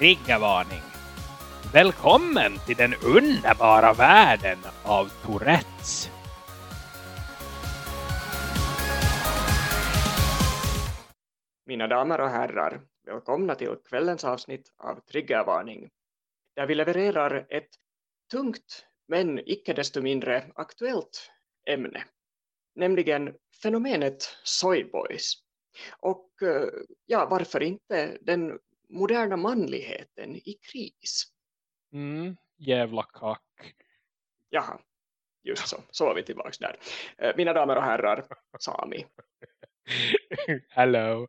triggervarning. Välkommen till den underbara världen av Tourettes. Mina damer och herrar, välkomna till kvällens avsnitt av Triggervarning. Där vi levererar ett tungt men icke desto mindre aktuellt ämne. Nämligen fenomenet soyboys. Och eh, ja, varför inte den moderna manligheten i kris? Mm, jävla kack. Jaha, just så. Så är vi tillbaka där. Eh, Mina damer och herrar, Sami. Hello.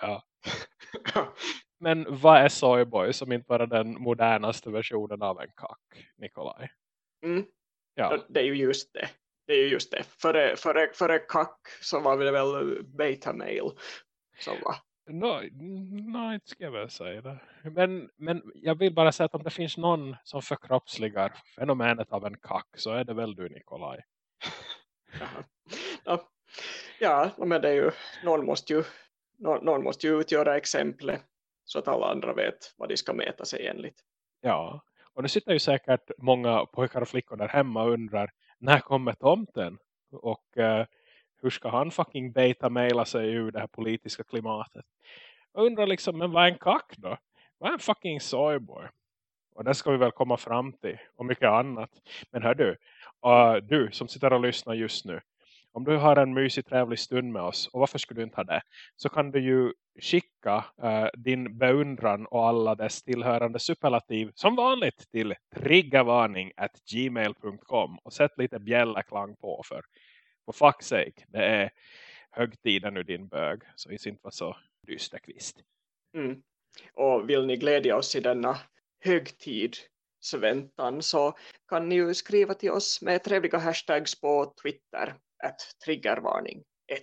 Ja. Men vad är Soyboy som inte bara den modernaste versionen av en kack, Nikolaj? Mm. Ja, Det är ju just det. Det är ju just det. Före, före, före kack så var det väl beta mail som var. No, no, inte ska jag väl säga det. Men, men jag vill bara säga att om det finns någon som förkroppsligar fenomenet av en kack så är det väl du, Nikolaj. Ja, ja men det är ju, någon måste ju, någon, någon måste ju utgöra exemplet så att alla andra vet vad de ska mäta sig enligt. Ja, och nu sitter ju säkert många pojkar och flickor där hemma och undrar när kommer tomten? Och eh, hur ska han fucking beta maila sig ur det här politiska klimatet? Jag undrar liksom, men vad är en kack då? Vad är en fucking soyboy? Och det ska vi väl komma fram till och mycket annat. Men hör du, uh, du som sitter och lyssnar just nu. Om du har en mysig trevlig stund med oss, och varför skulle du inte ha det? Så kan du ju skicka uh, din beundran och alla dess tillhörande superlativ som vanligt till triggervarning at gmail.com och sätt lite bjällerklang på för på fuck's sake, det är högtiden nu din bög så vi inte vara så dysterkvist. Mm. Och vill ni glädja oss i denna högtid väntan så kan ni ju skriva till oss med trevliga hashtags på Twitter att triggervarning 1.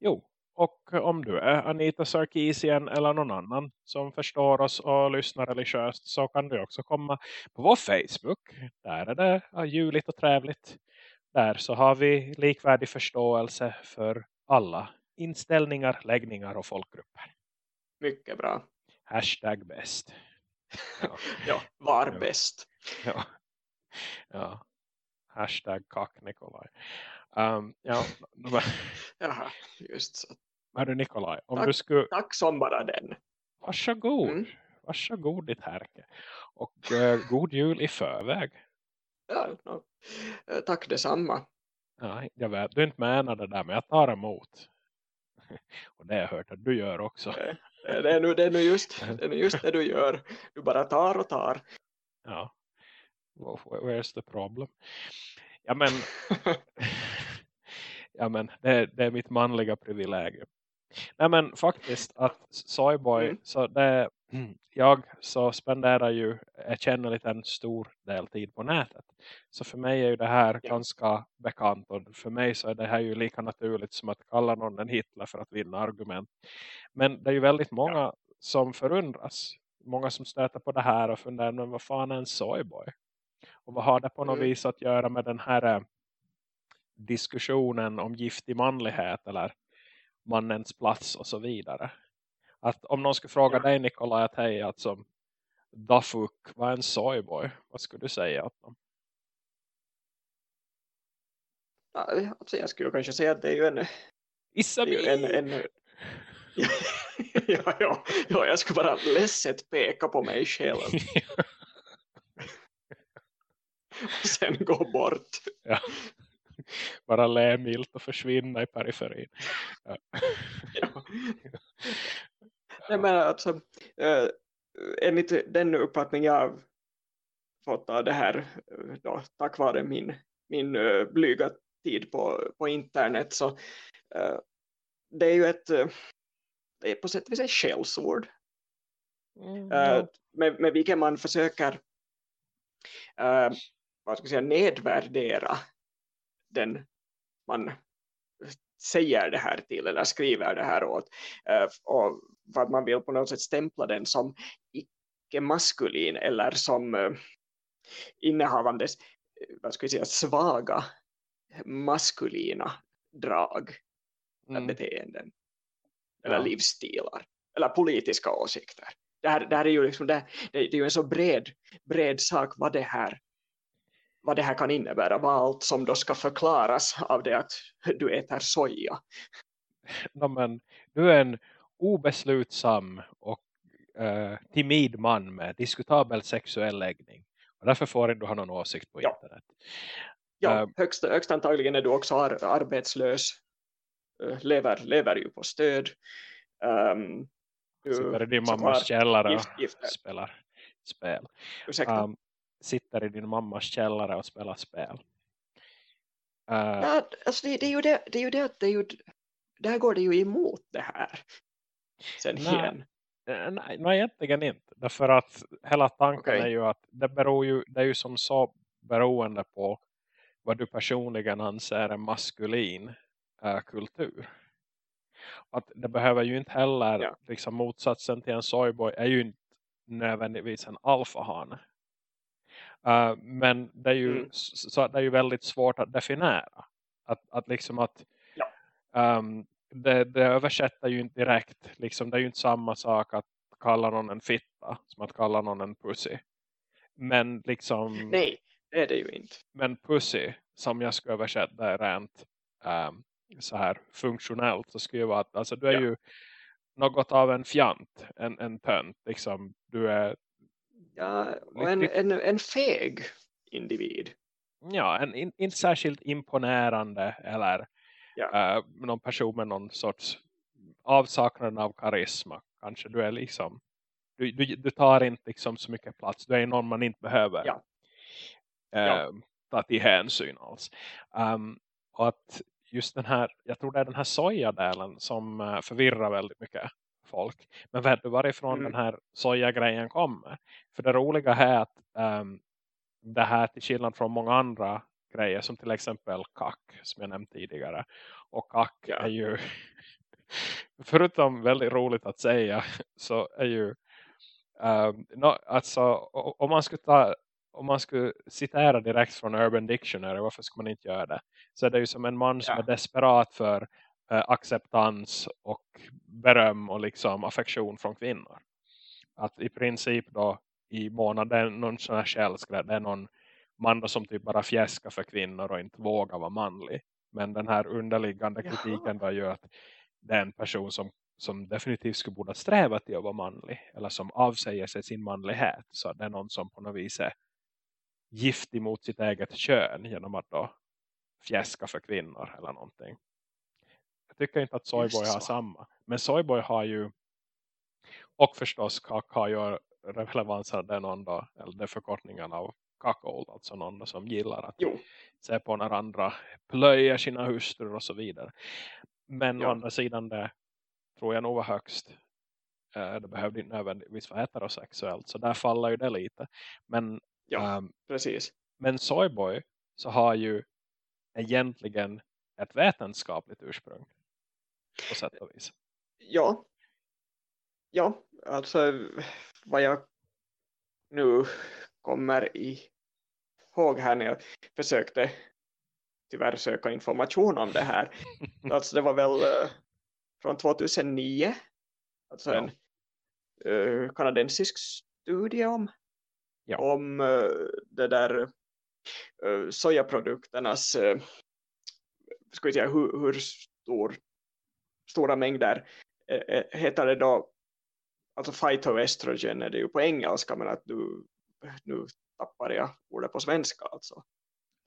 Jo, och om du är Anita Sarkeesian eller någon annan som förstår oss och lyssnar religiöst så kan du också komma på vår Facebook. Där är det juligt och trevligt. Där så har vi likvärdig förståelse för alla inställningar, läggningar och folkgrupper. Mycket bra. Hashtag bäst. Ja, Ja, var Ja. bäst. ja. ja. Hashtag kack Nikolaj. Um, ja, Jaha, just så. du Nikolaj, om Tack. du skulle Tack som bara den. Varsågod. Mm. Varsågod ditt härke. Och eh, god jul i förväg. Ja, no. Eh, Tack detsamma. Ja, jag vet, du inte menar det där men jag tar emot. Och det har jag hört att du gör också. Eh, Det är nu, det är nu just, det är nu just det du gör. Du bara tar och tar. Ja. Wh- Where's the problem? Ja men, ja, men det, det är mitt manliga privilegium. Nej men faktiskt att Soyboy, Mm. så det, jag så spenderar ju, jag känner lite en stor del tid på nätet. Så för mig är ju det här Ja. ganska bekant och för mig så är det här ju lika naturligt som att kalla någon en Hitler för att vinna argument. Men det är ju väldigt många som förundras. Många som stöter på det här och funderar, men vad fan är en Soyboy? Och vad har det på något Mm. vis att göra med den här eh, diskussionen om giftig manlighet eller mannens plats och så vidare. Att om någon skulle fråga dig Nikolaj att hej alltså da fuck, vad är en soyboy? Vad skulle du säga åt dem? Alltså jag skulle kanske säga att det är ju en... Ju en, en ja, ja, ja, ja, jag skulle bara ledset peka på mig själv och sen gå bort. ja. Bara le milt och försvinna i periferin. Ja. Ja. Nej, men alltså, eh, enligt den uppfattning jag har fått av det här eh, då, tack vare min, min eh, blyga tid på, på internet så det är ju ett det är på sätt och vis ett skällsord Mm, ja. med, med vilken man försöker vad ska jag säga, nedvärdera den man säger det här till eller skriver det här åt eh, och för att man vill på något sätt stämpla den som icke-maskulin eller som eh, innehavandes eh, vad ska jag säga, svaga maskulina drag Mm. beteenden eller Ja. livsstilar eller politiska åsikter. det här, det här är ju liksom det, det, är ju en så bred, bred sak vad det här vad det här kan innebära, vad allt som då ska förklaras av det att du äter soja. No, men, du är en obeslutsam och uh, timid man med diskutabel sexuell läggning. Och därför får du ha någon åsikt på ja. internet. Ja, uh, högst, högst antagligen är du också ar arbetslös. Uh, lever, lever ju på stöd. Um, du sitter i din mammas källare gift, gift. och spelar spel. Um, sitter i din mammas källare och spelar spel. Uh, ja, alltså det, det, är ju det, det är ju det att det är ju, där går det ju emot det här. Sen nej, igen. Eh, nej, nej, egentligen inte. Därför att hela tanken okay. är ju att det, beror ju, det är ju som så beroende på vad du personligen anser en maskulin äh, kultur. Att det behöver ju inte heller, ja. liksom motsatsen till en soyboy är ju inte nödvändigtvis en alfahane. Uh, men det är, ju, mm. så, det är ju väldigt svårt att definiera. Att, att liksom att ja. um, det, det översätter ju inte direkt. Liksom, det är ju inte samma sak att kalla någon en fitta som att kalla någon en pussy. Men liksom... Nej, det är det ju inte. Men pussy, som jag ska översätta är rent um, så här funktionellt så skulle vara att alltså, du är ja. ju något av en fjant, en, en tönt. Liksom, du är Ja, och en, en, en feg individ. Ja, en in, inte särskilt imponerande eller ja. uh, någon person med någon sorts avsaknad av karisma. Kanske du är liksom, du, du, du tar inte liksom så mycket plats. Du är någon man inte behöver ja. Uh, ja. ta till hänsyn alls. Um, och att just den här, jag tror det är den här sojadelen som uh, förvirrar väldigt mycket folk. Men vet du varifrån mm. den här soja-grejen kommer? För det roliga är att um, det här till skillnad från många andra grejer som till exempel kack som jag nämnt tidigare. Och kack ja. är ju förutom väldigt roligt att säga så är ju um, no, alltså om man skulle ta om man skulle citera direkt från Urban Dictionary, varför ska man inte göra det? Så är det ju som en man som ja. är desperat för acceptans och beröm och liksom affektion från kvinnor. Att i princip då i månaden någon sån här källskrädd, det är någon man som typ bara fjäskar för kvinnor och inte vågar vara manlig. Men den här underliggande kritiken då gör att det är en person som, som definitivt skulle borde sträva till att vara manlig. Eller som avsäger sig sin manlighet. Så det är någon som på något vis är giftig mot sitt eget kön genom att då fjäska för kvinnor eller någonting. Jag tycker inte att Soyboy har samma. Men Soyboy har ju och förstås Kak har ju relevans av den onda, eller det förkortningen av Kakold, alltså någon som gillar att jo. se på när andra plöjer sina hustrur och så vidare. Men ja. å andra sidan det tror jag nog var högst. Eh, det behövde inte nödvändigtvis vara heterosexuellt, så där faller ju det lite. Men, ja, um, precis. Men Soyboy så har ju egentligen ett vetenskapligt ursprung på sätt och vis. Ja. Ja, alltså vad jag nu kommer ihåg här när jag försökte tyvärr söka information om det här. alltså det var väl uh, från 2009. Alltså ja. en uh, kanadensisk studie om, ja. om uh, det där sojaprodukternas ska vi säga, hur, hur stor stora mängder eh, eh, heter det då alltså phytoestrogen är det ju på engelska men att du nu tappar jag ordet på svenska alltså.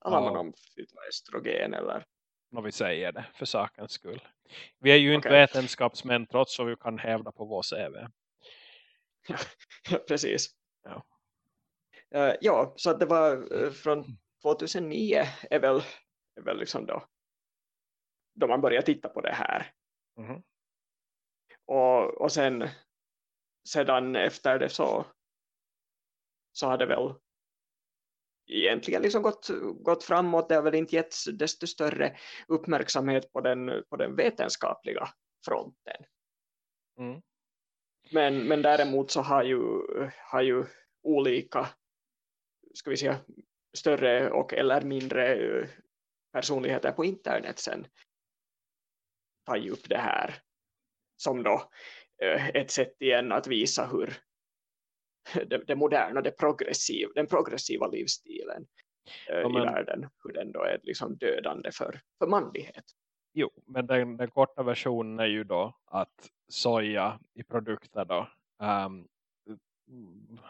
Talar man om phytoestrogen eller? När vi säger det för sakens skull. Vi är ju inte okay. vetenskapsmän trots att vi kan hävda på vår CV. ja, precis. Ja. Uh, ja, så att det var uh, från 2009 är väl, är väl liksom då då man börjar titta på det här. Mm. Och, och sen sedan efter det så så har det väl egentligen liksom gått, gått framåt. Det har väl inte gett desto större uppmärksamhet på den, på den vetenskapliga fronten. Mm. Men, men däremot så har ju, har ju olika ska vi säga, större och eller mindre personligheter på internet sen tagit upp det här som då eh, ett sätt igen att visa hur, det, det moderna, det progressiv, den progressiva livsstilen eh, ja, men, i världen, hur den då är liksom dödande för, för manlighet. Jo, men den, den korta versionen är ju då att soja i produkter då um,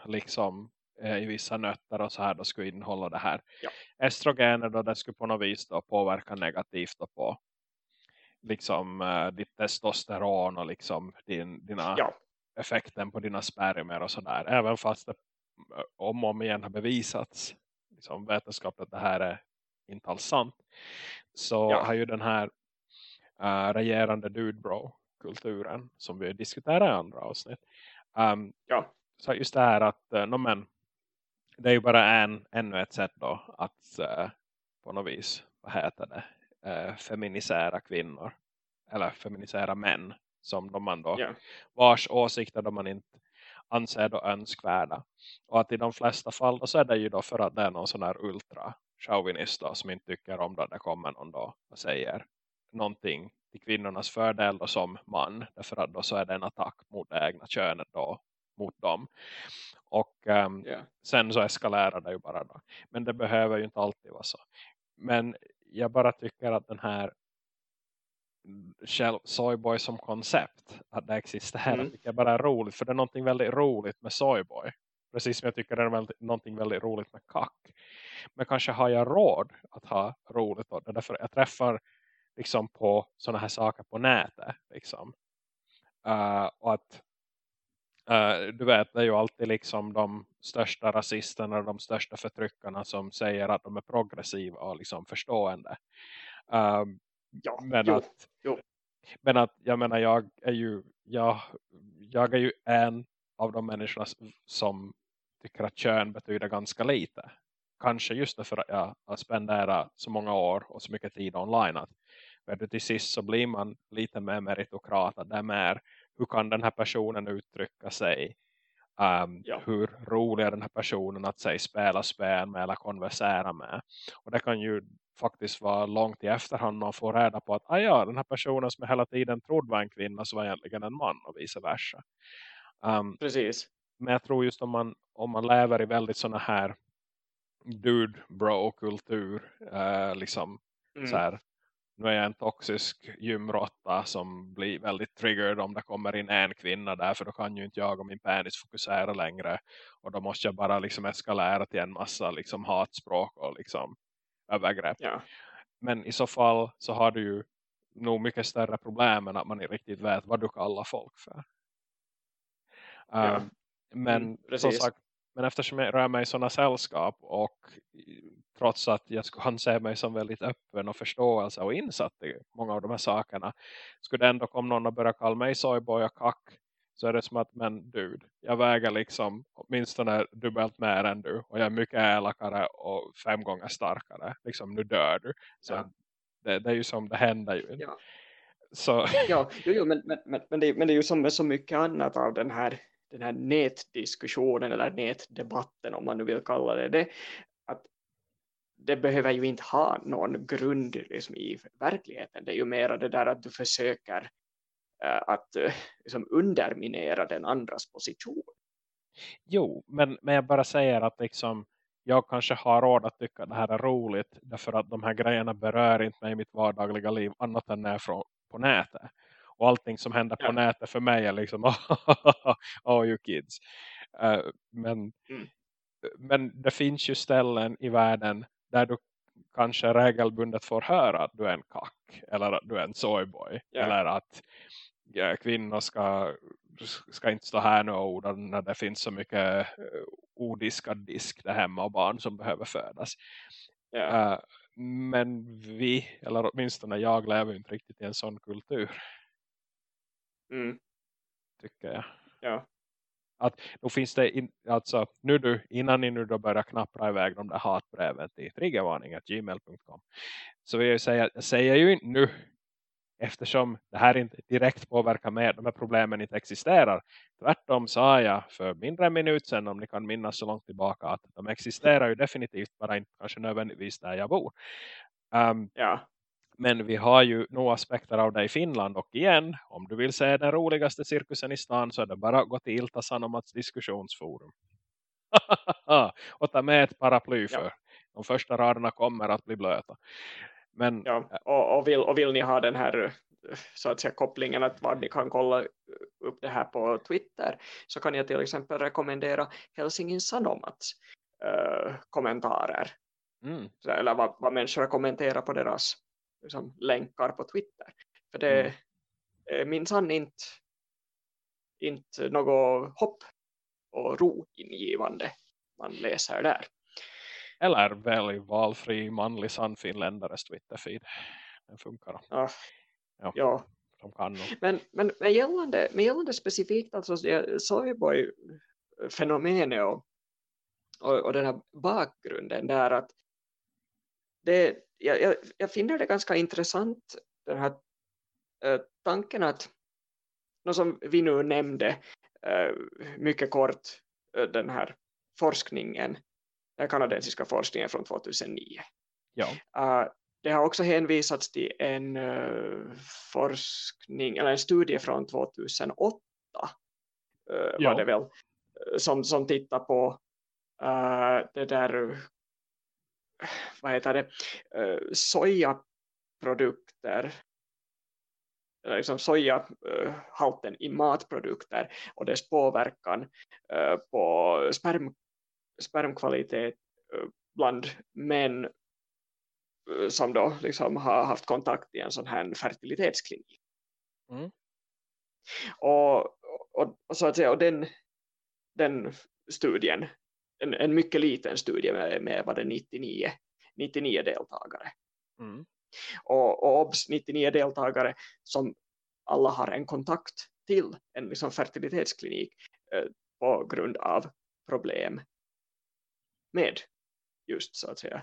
liksom eh, i vissa nötter och så här då skulle innehålla det här. Ja. Estrogener då det skulle på något vis då påverka negativt då på liksom uh, ditt testosteron och liksom din, dina ja. effekten på dina spermier och sådär. Även fast det eh, om och om igen har bevisats liksom vetenskapligt att det här är inte alls sant. Så ja. har ju den här uh, regerande dude bro kulturen som vi diskuterar i andra avsnitt. Um, ja. Så just det här att uh, no, men, det är ju bara en, ännu ett sätt då att uh, på något vis, vad heter det, uh, feminisera kvinnor eller feminisera män som de man då, yeah. vars åsikter de man inte anser då önskvärda. Och att i de flesta fall då så är det ju då för att det är någon sån här ultra chauvinist då, som inte tycker om att det kommer någon då och säger någonting till kvinnornas fördel då som man. Därför att då så är det en attack mot det egna könet då, mot dem. Och um, ehm, yeah. sen så eskalerar det ju bara då. Men det behöver ju inte alltid vara så. Men jag bara tycker att den här Soyboy som koncept att det existerar mm. tycker jag bara är roligt. För det är någonting väldigt roligt med Soyboy. Precis som jag tycker det är väldigt, någonting väldigt roligt med kack. Men kanske har jag råd att ha roligt då. Därför jag träffar liksom på sådana här saker på nätet. Liksom. Uh, och att uh, du vet, det är ju alltid liksom de största rasisterna de största förtryckarna som säger att de är progressiva och liksom förstående. Uh, ja, men, jo, att, jo. men att jag menar, jag är ju jag, jag är ju en av de människorna som tycker att kön betyder ganska lite. Kanske just därför att jag har spenderat så många år och så mycket tid online att vet till sist så blir man lite mer meritokrat. Det är mer, hur kan den här personen uttrycka sig? Um, ja. Hur rolig är den här personen att säg, spela spel med eller konversera med? Och det kan ju faktiskt vara långt i efterhand man får reda på att ah ja, den här personen som jag hela tiden trodde var en kvinna så var egentligen en man och vice versa. Um, Precis. Men jag tror just om man, om man lever i väldigt sådana här dude bro kultur uh, liksom mm. så här nu är jag en toxisk gymrotta som blir väldigt triggered om det kommer in en kvinna där för då kan ju inte jag och min penis fokusera längre och då måste jag bara liksom eskalera till en massa liksom hatspråk och liksom övergrepp. Ja. Men i så fall så har du ju nog mycket större problem än att man inte riktigt vet vad du kallar folk för. Ja. Um, men mm, som sagt, men eftersom jag rör mig i sådana sällskap och trots att jag skulle anse mig som väldigt öppen och förståelse och insatt i många av de här sakerna. Skulle ändå komma någon och börja kalla mig soyboy och kack så är det som att, men dude, jag väger liksom åtminstone dubbelt mer än du. Och jag är mycket elakare och fem gånger starkare. Liksom, nu dör du. Så ja. det, det, är ju som, det händer ju. Ja. Så. Ja, jo, jo, men, men, men, det, men det är ju som med så mycket annat av den här den här nätdiskussionen eller nätdebatten om man nu vill kalla det det, att det behöver ju inte ha någon grund liksom, i verkligheten. Det är ju mera det där att du försöker uh, att uh, liksom underminera den andras position. Jo, men, men jag bara säger att liksom, jag kanske har råd att tycka att det här är roligt därför att de här grejerna berör inte mig i mitt vardagliga liv annat än när jag är på nätet. Och allting som händer på ja. nätet för mig är liksom oh you kids. Uh, men, mm. men det finns ju ställen i världen där du kanske regelbundet får höra att du är en kack. Eller att du är en soyboy. Yeah. Eller att ja, kvinnor ska, ska inte stå här nu och orda när det finns så mycket uh, odiskad disk där hemma och barn som behöver födas. Yeah. Uh, men vi, eller åtminstone jag lever inte riktigt i en sån kultur. Mm. Tycker jag. Ja. Att då finns det, in, alltså nu du, innan ni nu då börjar knappra iväg de där hatbreven till triggervarning.gmail.com så vill jag säga, jag säger ju inte nu eftersom det här inte direkt påverkar mig, de här problemen inte existerar. Tvärtom sa jag för mindre än minut sedan, om ni kan minnas så långt tillbaka, att de existerar ju definitivt, bara inte kanske nödvändigtvis där jag bor. Um, ja. Men vi har ju några aspekter av det i Finland och igen, om du vill se den roligaste cirkusen i stan så är det bara att gå till Ilta Sanomats diskussionsforum. och ta med ett paraply för. Ja. De första raderna kommer att bli blöta. Men, ja, och, och, vill, och vill ni ha den här så att säga kopplingen att vad ni kan kolla upp det här på Twitter så kan jag till exempel rekommendera Helsingin Sanomats äh, kommentarer mm. eller vad, vad människor kommenterar på deras liksom, länkar på Twitter för det mm. är minsann inte, inte något hopp och ro ingivande man läser där. Eller välj valfri manlig sannfinländares Twitterfeed. Den funkar. Ja, ja. ja. De kan men, men med, gällande, med gällande specifikt alltså Soyboy-fenomenet och, och, och den här bakgrunden där att det, jag, jag, jag finner det ganska intressant den här äh, tanken att något som vi nu nämnde äh, mycket kort äh, den här forskningen den kanadensiska forskningen från 2009 ja. det har också hänvisats till en uh, forskning eller en studie från 2008 uh, ja. var det väl som, som tittar på uh, det där vad heter det uh, sojaprodukter liksom sojahalten i matprodukter och dess påverkan uh, på sperm, spermkvalitet bland män som då liksom har haft kontakt i en sån här fertilitetsklinik. Mm. Och, och, och, så att säga, och den, den studien, en, en mycket liten studie med, med vad det 99, 99 deltagare. Mm. Och, och obs 99 deltagare som alla har en kontakt till en liksom fertilitetsklinik eh, på grund av problem med just så att säga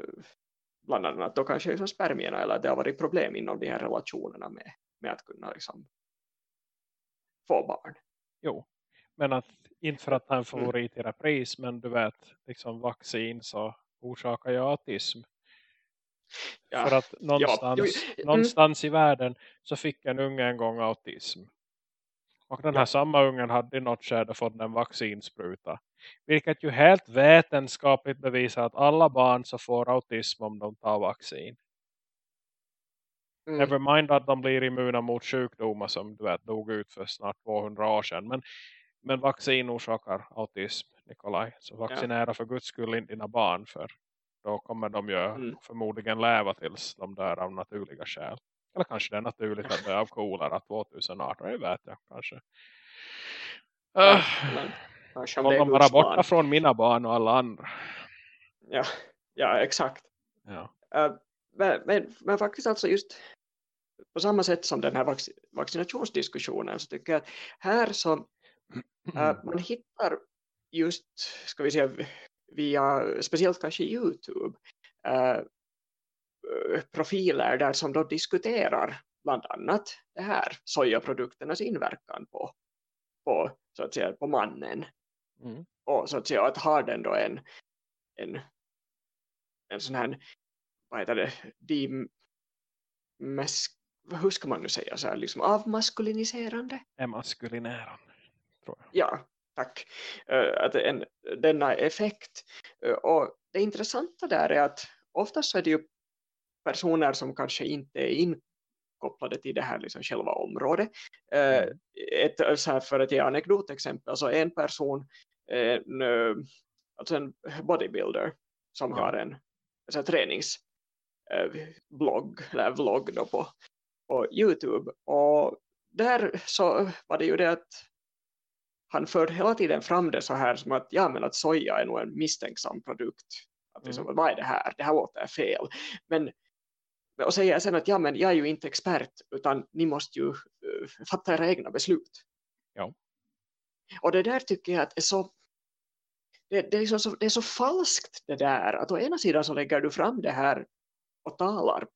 eh, bland annat då kanske liksom spermierna eller det har varit problem inom de här relationerna med, med att kunna liksom få barn. Jo, men att inte för att ha en mm. favorit i repris men du vet, liksom vaccin så orsakar ju autism. Ja. För att någonstans, ja. någonstans i världen så fick en unge en gång autism. Och den här ja. samma ungen hade i något skede fått en vaccinspruta. Vilket ju helt vetenskapligt bevisar att alla barn så får autism om de tar vaccin. Mm. Never mind att de blir immuna mot sjukdomar som du vet dog ut för snart 200 år sedan. Men, men vaccin orsakar autism, Nikolaj. Så vaccinera ja. för guds skull inte dina barn för då kommer de ju mm. förmodligen leva tills de dör av naturliga skäl. Eller kanske det är naturligt att dö av kolera 2018, det vet jag kanske. Ja, uh, Håll dem bara borta barn. från mina barn och alla andra. Ja, ja exakt. Ja. Uh, men, men, men, faktiskt alltså just på samma sätt som den här vac vaccinationsdiskussionen så tycker jag att här så uh, man hittar just, ska vi säga via, speciellt kanske Youtube uh, profiler där som då diskuterar bland annat det här sojaprodukternas inverkan på, på, så att säga, på mannen Mm. Och så att säga att ha den då en, en, en sån här, vad heter det, dimesk, hur ska man nu säga så här, liksom avmaskuliniserande? Emaskulinerande, tror jag. Ja, tack. Uh, att en, denna effekt. Uh, och det intressanta där är att oftast är det ju personer som kanske inte är inkopplade till det här liksom själva området. Uh, mm. ett, så här för att ge anekdotexempel, alltså en person en, eh, alltså en bodybuilder som ja. har en så här, träningsblogg eh, eller vlogg på, på Youtube och där så var det ju det att han för hela tiden fram det så här som att ja men att soja är nog en misstänksam produkt. Att liksom, mm. vad är det här, det här låter fel. Men och säger sen att ja men jag är ju inte expert utan ni måste ju uh, fatta era egna beslut. Ja. och det där tycker jag att är så det, det, är så, det är så falskt det där att å ena sidan så lägger du fram det här och talar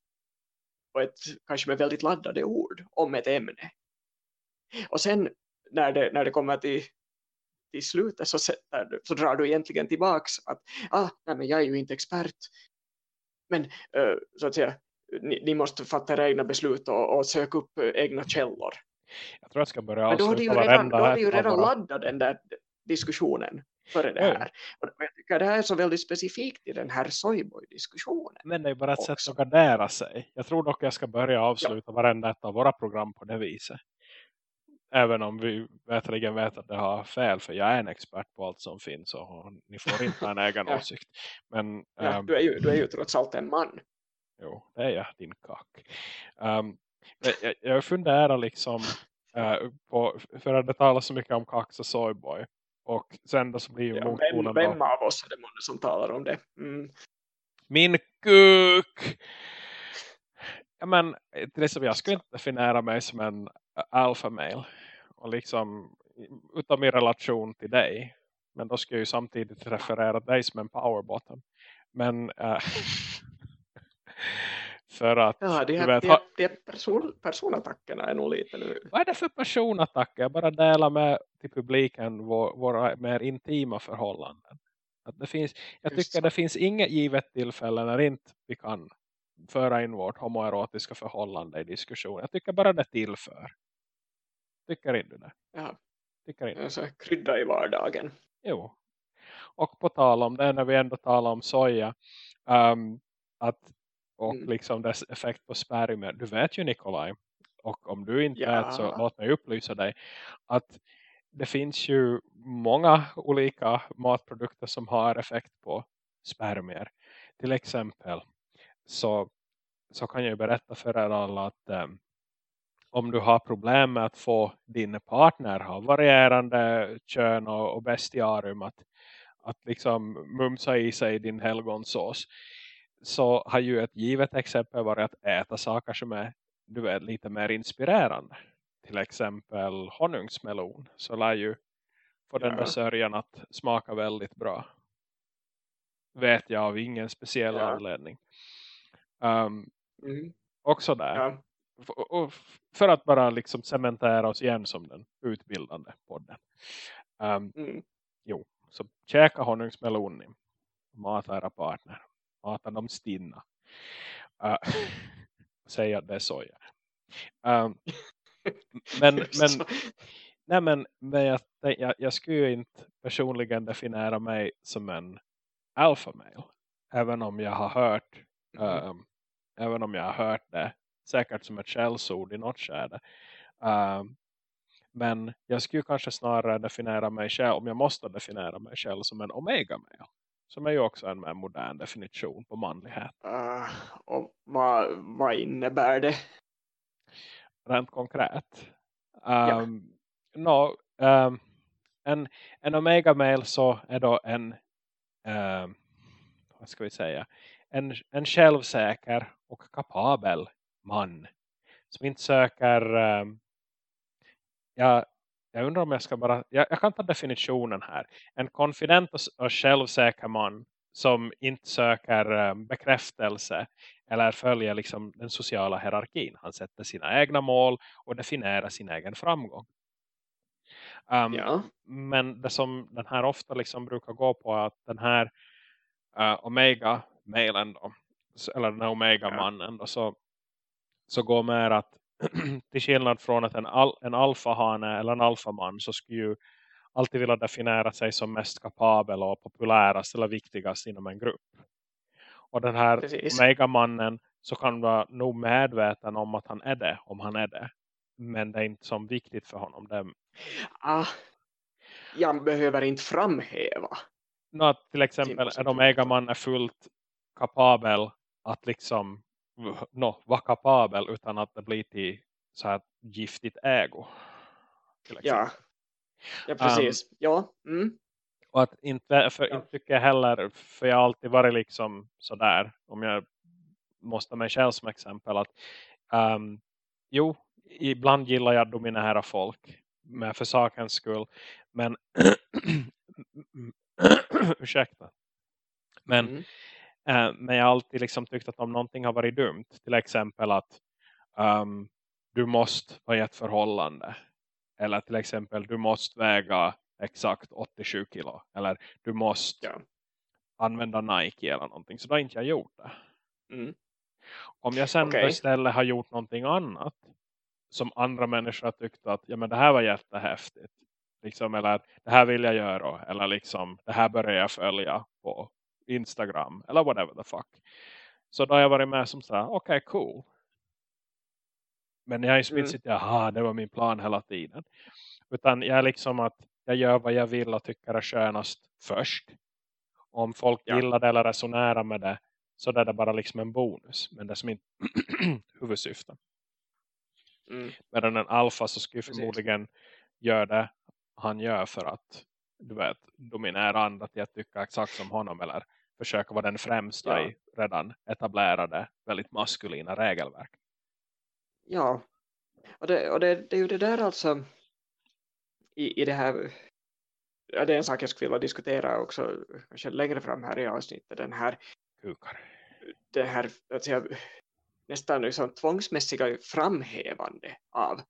på ett kanske med väldigt laddade ord om ett ämne. Och sen när det, när det kommer till, till slutet så, sätter, så drar du egentligen tillbaks att ah, nej, men jag är ju inte expert men uh, så att säga ni, ni, måste fatta era egna beslut och, och söka upp uh, egna källor jag tror jag ska börja men då har du ju redan, då har du ju redan laddat den där diskussionen före det här. Och jag tycker det här är så väldigt specifikt i den här Soyboy-diskussionen. Men det är bara ett sätt att gardera sig. Jag tror dock jag ska börja avsluta ja. varenda ett av våra program på det viset. Även om vi verkligen vet att det har fel. För jag är en expert på allt som finns. Och ni får inte ha en egen ja. åsikt. Men, ja, um, du, är ju, du är ju trots allt en man. Jo, det är jag, din kack. Um, jag, jag funderar liksom uh, på, för att det talas så mycket om kax och soyboy. Och sen då så blir ju ja, vem, vem av oss är det många som talar om det? Mm. Min kuk! Ja, men till exempel, jag skulle inte definiera mig som en alpha male. Och liksom, utan min relation till dig. Men då ska jag ju samtidigt referera dig som en power bottom. Men äh, för att ja, de, vet, de, de person, personattackerna är nog lite nu. Vad är det för personattacker? Jag bara delar med till publiken vår, våra mer intima förhållanden. Att det finns, jag Just tycker så. det finns inget givet tillfälle när inte vi kan föra in vårt homoerotiska förhållande i diskussion. Jag tycker bara det tillför. Tycker inte det? Ja. Tycker inte. Alltså, krydda i vardagen. Jo. Och på tal om det, när vi ändå talar om soja. Um, att, och mm. liksom dess effekt på spermier. Du vet ju Nikolaj. Och om du inte ja. vet så låt mig upplysa dig. Att det finns ju många olika matprodukter som har effekt på spermier. Till exempel så, så kan jag ju berätta för er alla att um, om du har problem med att få din partner ha varierande kön och, och bestiarium att, att liksom mumsa i sig din helgonsås så har ju ett givet exempel varit att äta saker som är du vet, lite mer inspirerande. Till exempel honungsmelon så lär ju få den där sörjan att smaka väldigt bra. Vet jag av ingen speciell ja. anledning. Um, mm. Också där. Ja för att bara liksom cementera oss igen som den utbildande podden. Um, mm. Jo, så käka honungsmeloni. Mata era partner. Mata dem stinna. Uh, säga att det är soja. Um, men, men, nej men, men jag, jag, jag skulle ju inte personligen definiera mig som en alpha male. Även om jag har hört mm. um, även om jag har hört det säkert som ett källsord i något skärde. Uh, men jag skulle kanske snarare definiera mig själv, om jag måste definiera mig själv som en omega male. Som är ju också en mer modern definition på manlighet. Uh, och vad, vad innebär det? Rent konkret. Um, ja. Ehm, no, um, en, en omega male så är då en um, vad ska vi säga en, en självsäker och kapabel man som inte söker um, jag, jag undrar om jag ska bara jag, jag, kan ta definitionen här en konfident och, och självsäker man som inte söker um, bekräftelse eller följer liksom den sociala hierarkin. Han sätter sina egna mål och definierar sin egen framgång. Um, ja. Men det som den här ofta liksom brukar gå på är att den här uh, Omega-mailen eller den här Omega-mannen då, så så går med att till skillnad från att en, al en alfahane eller en alfaman så skulle ju alltid vilja definiera sig som mest kapabel och populärast eller viktigast inom en grupp. Och den här Precis. megamannen så kan vara nog medveten om att han är det, om han är det. Men det är inte så viktigt för honom. Det... Ah, jag behöver inte framhäva. Nå, till exempel en omegaman är fullt kapabel att liksom no, vara kapabel utan att det blir till så här giftigt ägo. Ja. ja, precis. Um, ja. Mm. Och att inte, för ja. inte tycker jag heller, för jag har alltid varit liksom sådär, om jag måste mig själv som exempel, att um, jo, ibland gillar jag att dominera folk med för sakens skull, men ursäkta, men mm. Uh, men jag har alltid liksom tyckt att om någonting har varit dumt. Till exempel att um, du måste vara i ett förhållande. Eller till exempel du måste väga exakt 87 kilo. Eller du måste ja. använda Nike eller någonting. Så då har inte jag gjort det. Mm. Om jag sen okay. istället har gjort någonting annat. Som andra människor har tyckt att ja, men det här var jättehäftigt. Liksom, eller det här vill jag göra. Eller liksom, det här börjar jag följa på Instagram. Eller whatever the fuck. Så då har jag varit med som så okej okay, cool. Men jag är inte mm. jaha det var min plan hela tiden. Utan jag är liksom att jag gör vad jag vill och tycker är skönast först. Om folk ja. gillar det eller resonerar med det så är det bara liksom en bonus. Men det är som inte huvudsyfte. Mm. Medan en alfa så skulle förmodligen göra det han gör för att du vet, dominera andra till att tycka exakt som honom eller försöka vara den främsta ja. i redan etablerade väldigt maskulina regelverk. Ja, och det, och det, det är ju det där alltså i, i det här ja, det är en sak jag skulle vilja diskutera också kanske längre fram här i avsnittet den här Kukar. det här att säga, nästan liksom tvångsmässiga framhävande av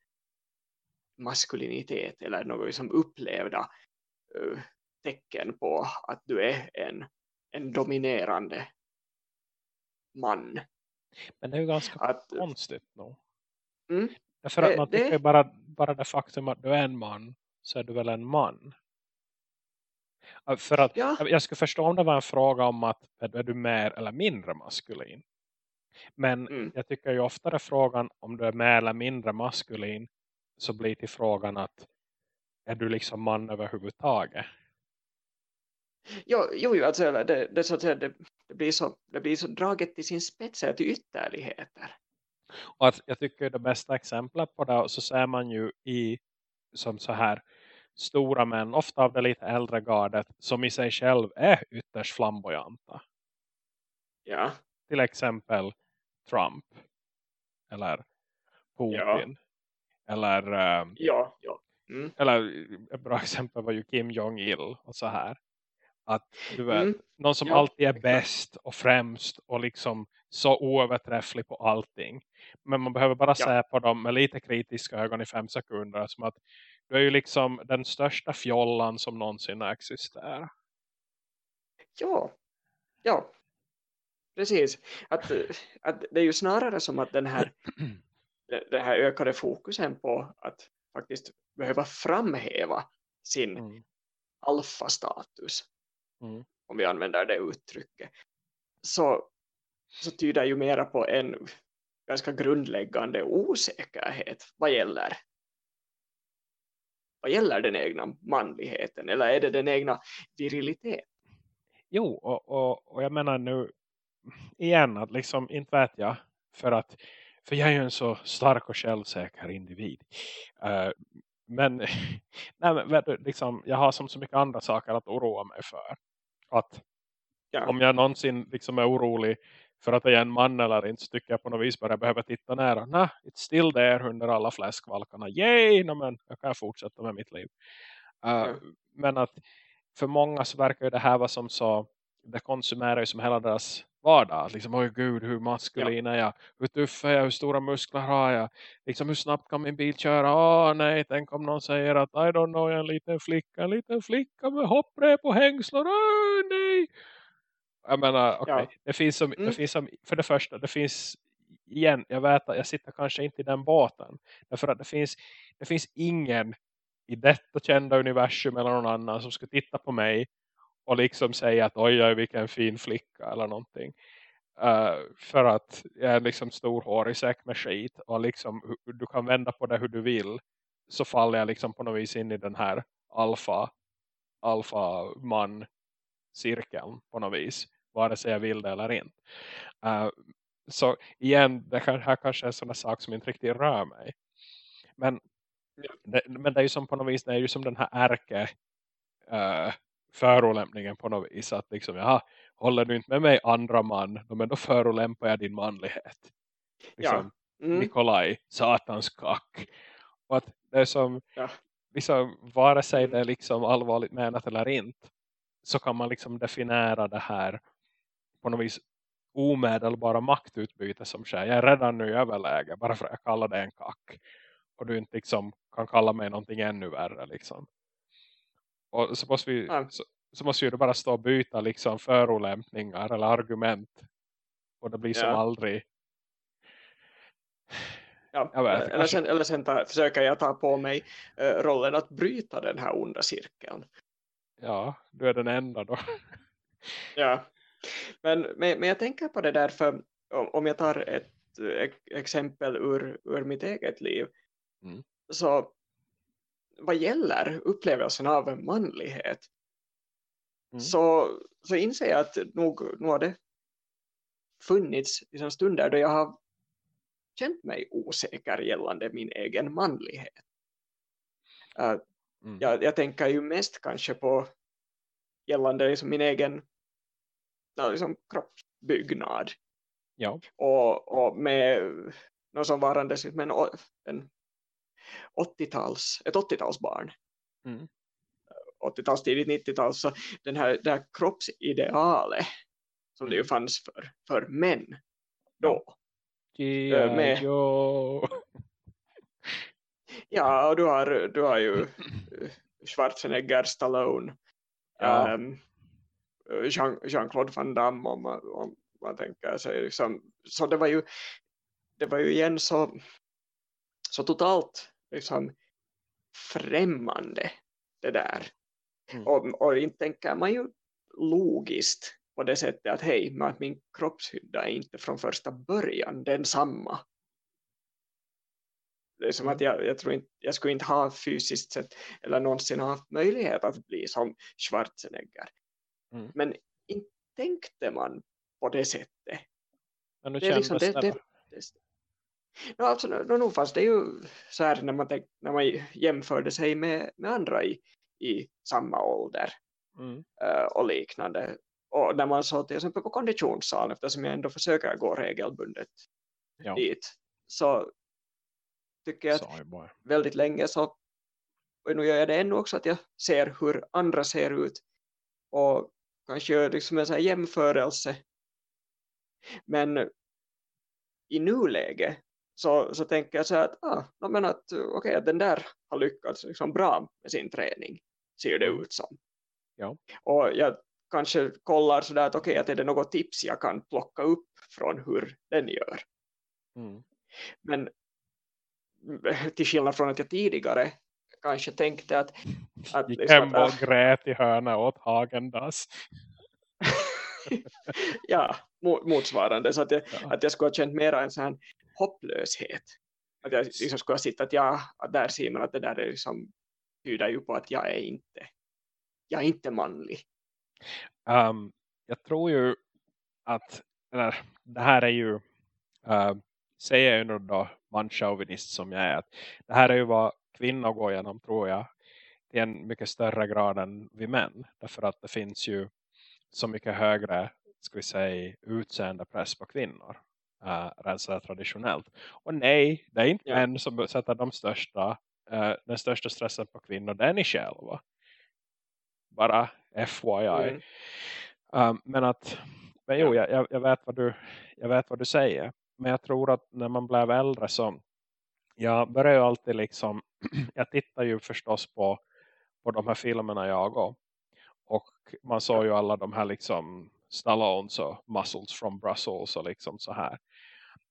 maskulinitet eller något liksom upplevda tecken på att du är en, en dominerande man. Men det är ju ganska att, konstigt nog. Mm, Därför att man tycker det... bara, bara det faktum att du är en man så är du väl en man. För att ja. jag skulle förstå om det var en fråga om att är du mer eller mindre maskulin. Men mm. jag tycker ju oftare frågan om du är mer eller mindre maskulin så blir till frågan att är du liksom man överhuvudtaget? Jo, jo alltså det, det, så att säga, det, det, blir så, det blir så draget till sin spets till ytterligheter. Och att jag tycker det bästa exemplet på det så ser man ju i som så här stora män, ofta av det lite äldre gardet som i sig själv är ytterst flamboyanta. Ja. Till exempel Trump eller Putin ja. eller um, ja, ja. Mm. eller ett bra exempel var ju Kim Jong-il och så här att du vet, mm. någon som ja, alltid är bäst och främst och liksom så oöverträfflig på allting. Men man behöver bara ja. se på dem med lite kritiska ögon i fem sekunder som att du är ju liksom den största fjollan som någonsin existerar. Ja, ja. Precis. Att, att det är ju snarare som att den här, den här ökade fokusen på att faktiskt behöva framhäva sin mm. alfa-status. Mm. Om vi använder det uttrycket. Så, så tyder ju mera på en ganska grundläggande osäkerhet vad gäller vad gäller den egna manligheten eller är det den egna viriliteten? Jo, och, och, och jag menar nu igen att liksom, inte vet jag för att för jag är ju en så stark och självsäker individ. Uh, men, nej, men liksom, jag har som så mycket andra saker att oroa mig för. Att ja. om jag någonsin liksom är orolig för att jag är en man eller inte så tycker jag på något vis bara behöver titta nära. Nah, it's still there under alla fläskvalkarna. Yay! No, men jag kan fortsätta med mitt liv. Uh, mm. Men att för många så verkar det här vara som så det konsumerar ju som hela deras vardag. Liksom, oj gud, hur maskulin är jag? Hur tuff är jag? Hur stora muskler har jag? Liksom, hur snabbt kan min bil köra? Åh nej, tänk om någon säger att I don't know, jag är en liten flicka. En liten flicka med hopprep och hängslar. Åh nej! Jag menar. Okay. Ja. Det finns som, mm. det finns som, för det första, det finns igen, jag vet att jag sitter kanske inte i den båten. Därför att det finns, det finns ingen i detta kända universum eller någon annan som ska titta på mig och liksom säga att oj, oj vilken fin flicka eller någonting. Uh, för att jag är liksom storhårig säck med skit och liksom du kan vända på det hur du vill så faller jag liksom på något vis in i den här alfa alfa man cirkeln på något vis. Vare sig jag vill det eller inte. Uh, så igen, det här kanske är sådana saker som inte riktigt rör mig. Men det, men det är ju som på något vis, det är ju som den här ärke uh, förolämpningen på något vis. Att liksom, jaha, håller du inte med mig andra man, men då förolämpar jag din manlighet. Liksom, ja. Mm. Nikolaj, satans kack. Och att det är som, ja. liksom, vare sig det är liksom allvarligt menat eller inte, så kan man liksom definiera det här på något vis omedelbara maktutbyte som sker. Jag är redan nu i överläge bara för att jag kallar det en kack. Och du inte liksom kan kalla mig någonting ännu värre liksom. Och så måste vi, ja. så, så, måste ju bara stå och byta liksom förolämpningar eller argument. Och det blir som ja. aldrig Ja, vet, eller, sen, eller sen ta, försöker jag ta på mig uh, rollen att bryta den här onda cirkeln. Ja, du är den enda då. ja, men, men, men jag tänker på det där för om, om jag tar ett exempel ur, ur mitt eget liv. Mm. Så vad gäller upplevelsen av manlighet mm. så, så inser jag att nog, nog har det funnits liksom stunder då jag har känt mig osäker gällande min egen manlighet. Uh, mm. jag, jag tänker ju mest kanske på gällande liksom min egen liksom kroppsbyggnad. Ja. Och, och med något som varandes med en, en 80-tals, ett 80-talsbarn. Mm. 80-tals, tidigt 90-tal, så den här, det här kroppsidealet som det ju mm. fanns för, för män då. Yeah, med, ja, och du har, du har ju Schwarzenegger, Stallone, ja. um, Jean-Claude Van Damme om man, om man tänker sig. Liksom, så det var ju det var ju igen så, så totalt liksom, främmande det där. Mm. Och, och inte tänker man ju logiskt på det sättet att hej, att min kroppshydda är inte från första början densamma. Det är som mm. att jag, jag tror inte, jag skulle inte ha fysiskt sett eller någonsin ha haft möjlighet att bli som Schwarzenegger. Mm. Men inte tänkte man på det sättet. Men det är liksom, det, det, det, no, alltså, no, no, fast det är ju så här när man, tänk, när man jämförde sig med, med andra i, i samma ålder mm. uh, och liknande. Och när man så till exempel på konditionssalen, eftersom jag ändå försöker gå regelbundet ja. dit, så tycker jag att Sorry, väldigt länge så och nu gör jag det ännu också att jag ser hur andra ser ut och kanske gör liksom en sån jämförelse men i nuläge så, så tänker jag så här att, ah, men att, okay, att den där har lyckats liksom bra med sin träning, ser det mm. ut som. Ja. Och jag kanske kollar sådär att okej, okay, att är det något tips jag kan plocka upp från hur den gör. Mm. Men till skillnad från att jag tidigare kanske tänkte att... att Gick liksom, hem och grät i hörna åt Hagendas. ja, motsvarande. Så att jag, ja. att jag skulle ha känt mera en sån hopplöshet. Att jag liksom skulle ha sett att, jag, att där ser man att det där är liksom, tyder ju på att jag är inte, jag är inte manlig. Um, jag tror ju att eller, det här är ju uh, säger jag ju nu då manchauvinist som jag är att det här är ju vad kvinnor går igenom tror jag i en mycket större grad än vi män därför att det finns ju så mycket högre ska vi säga utseende press på kvinnor uh, så traditionellt. Och nej, det är inte ja. män som sätter de största, uh, den största stressen på kvinnor, det är ni själva. Bara FYI. Mm. Um, men att, men jo, jag, jag, vet vad du, jag vet vad du säger. Men jag tror att när man blev äldre så, jag börjar ju alltid liksom, jag tittar ju förstås på, på de här filmerna jag och och man såg ju alla de här liksom Stallones och Muscles from Brussels och liksom så här.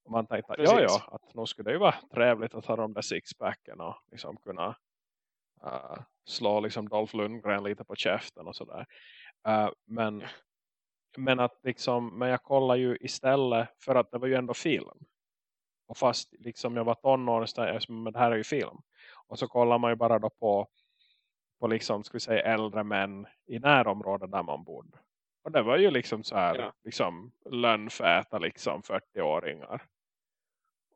Och man tänkte, Precis. ja ja, att nu skulle det ju vara trevligt att ha de där sixpacken och liksom kunna uh, slå liksom Dolph Lundgren lite på käften och sådär. Uh, men, men att liksom, men jag kollar ju istället för att det var ju ändå film. Och fast liksom jag var tonåring, men det här är ju film. Och så kollar man ju bara då på på liksom, ska vi säga, äldre män i närområden där man bodde. Och det var ju liksom så här, ja. liksom lönnfäta liksom 40-åringar.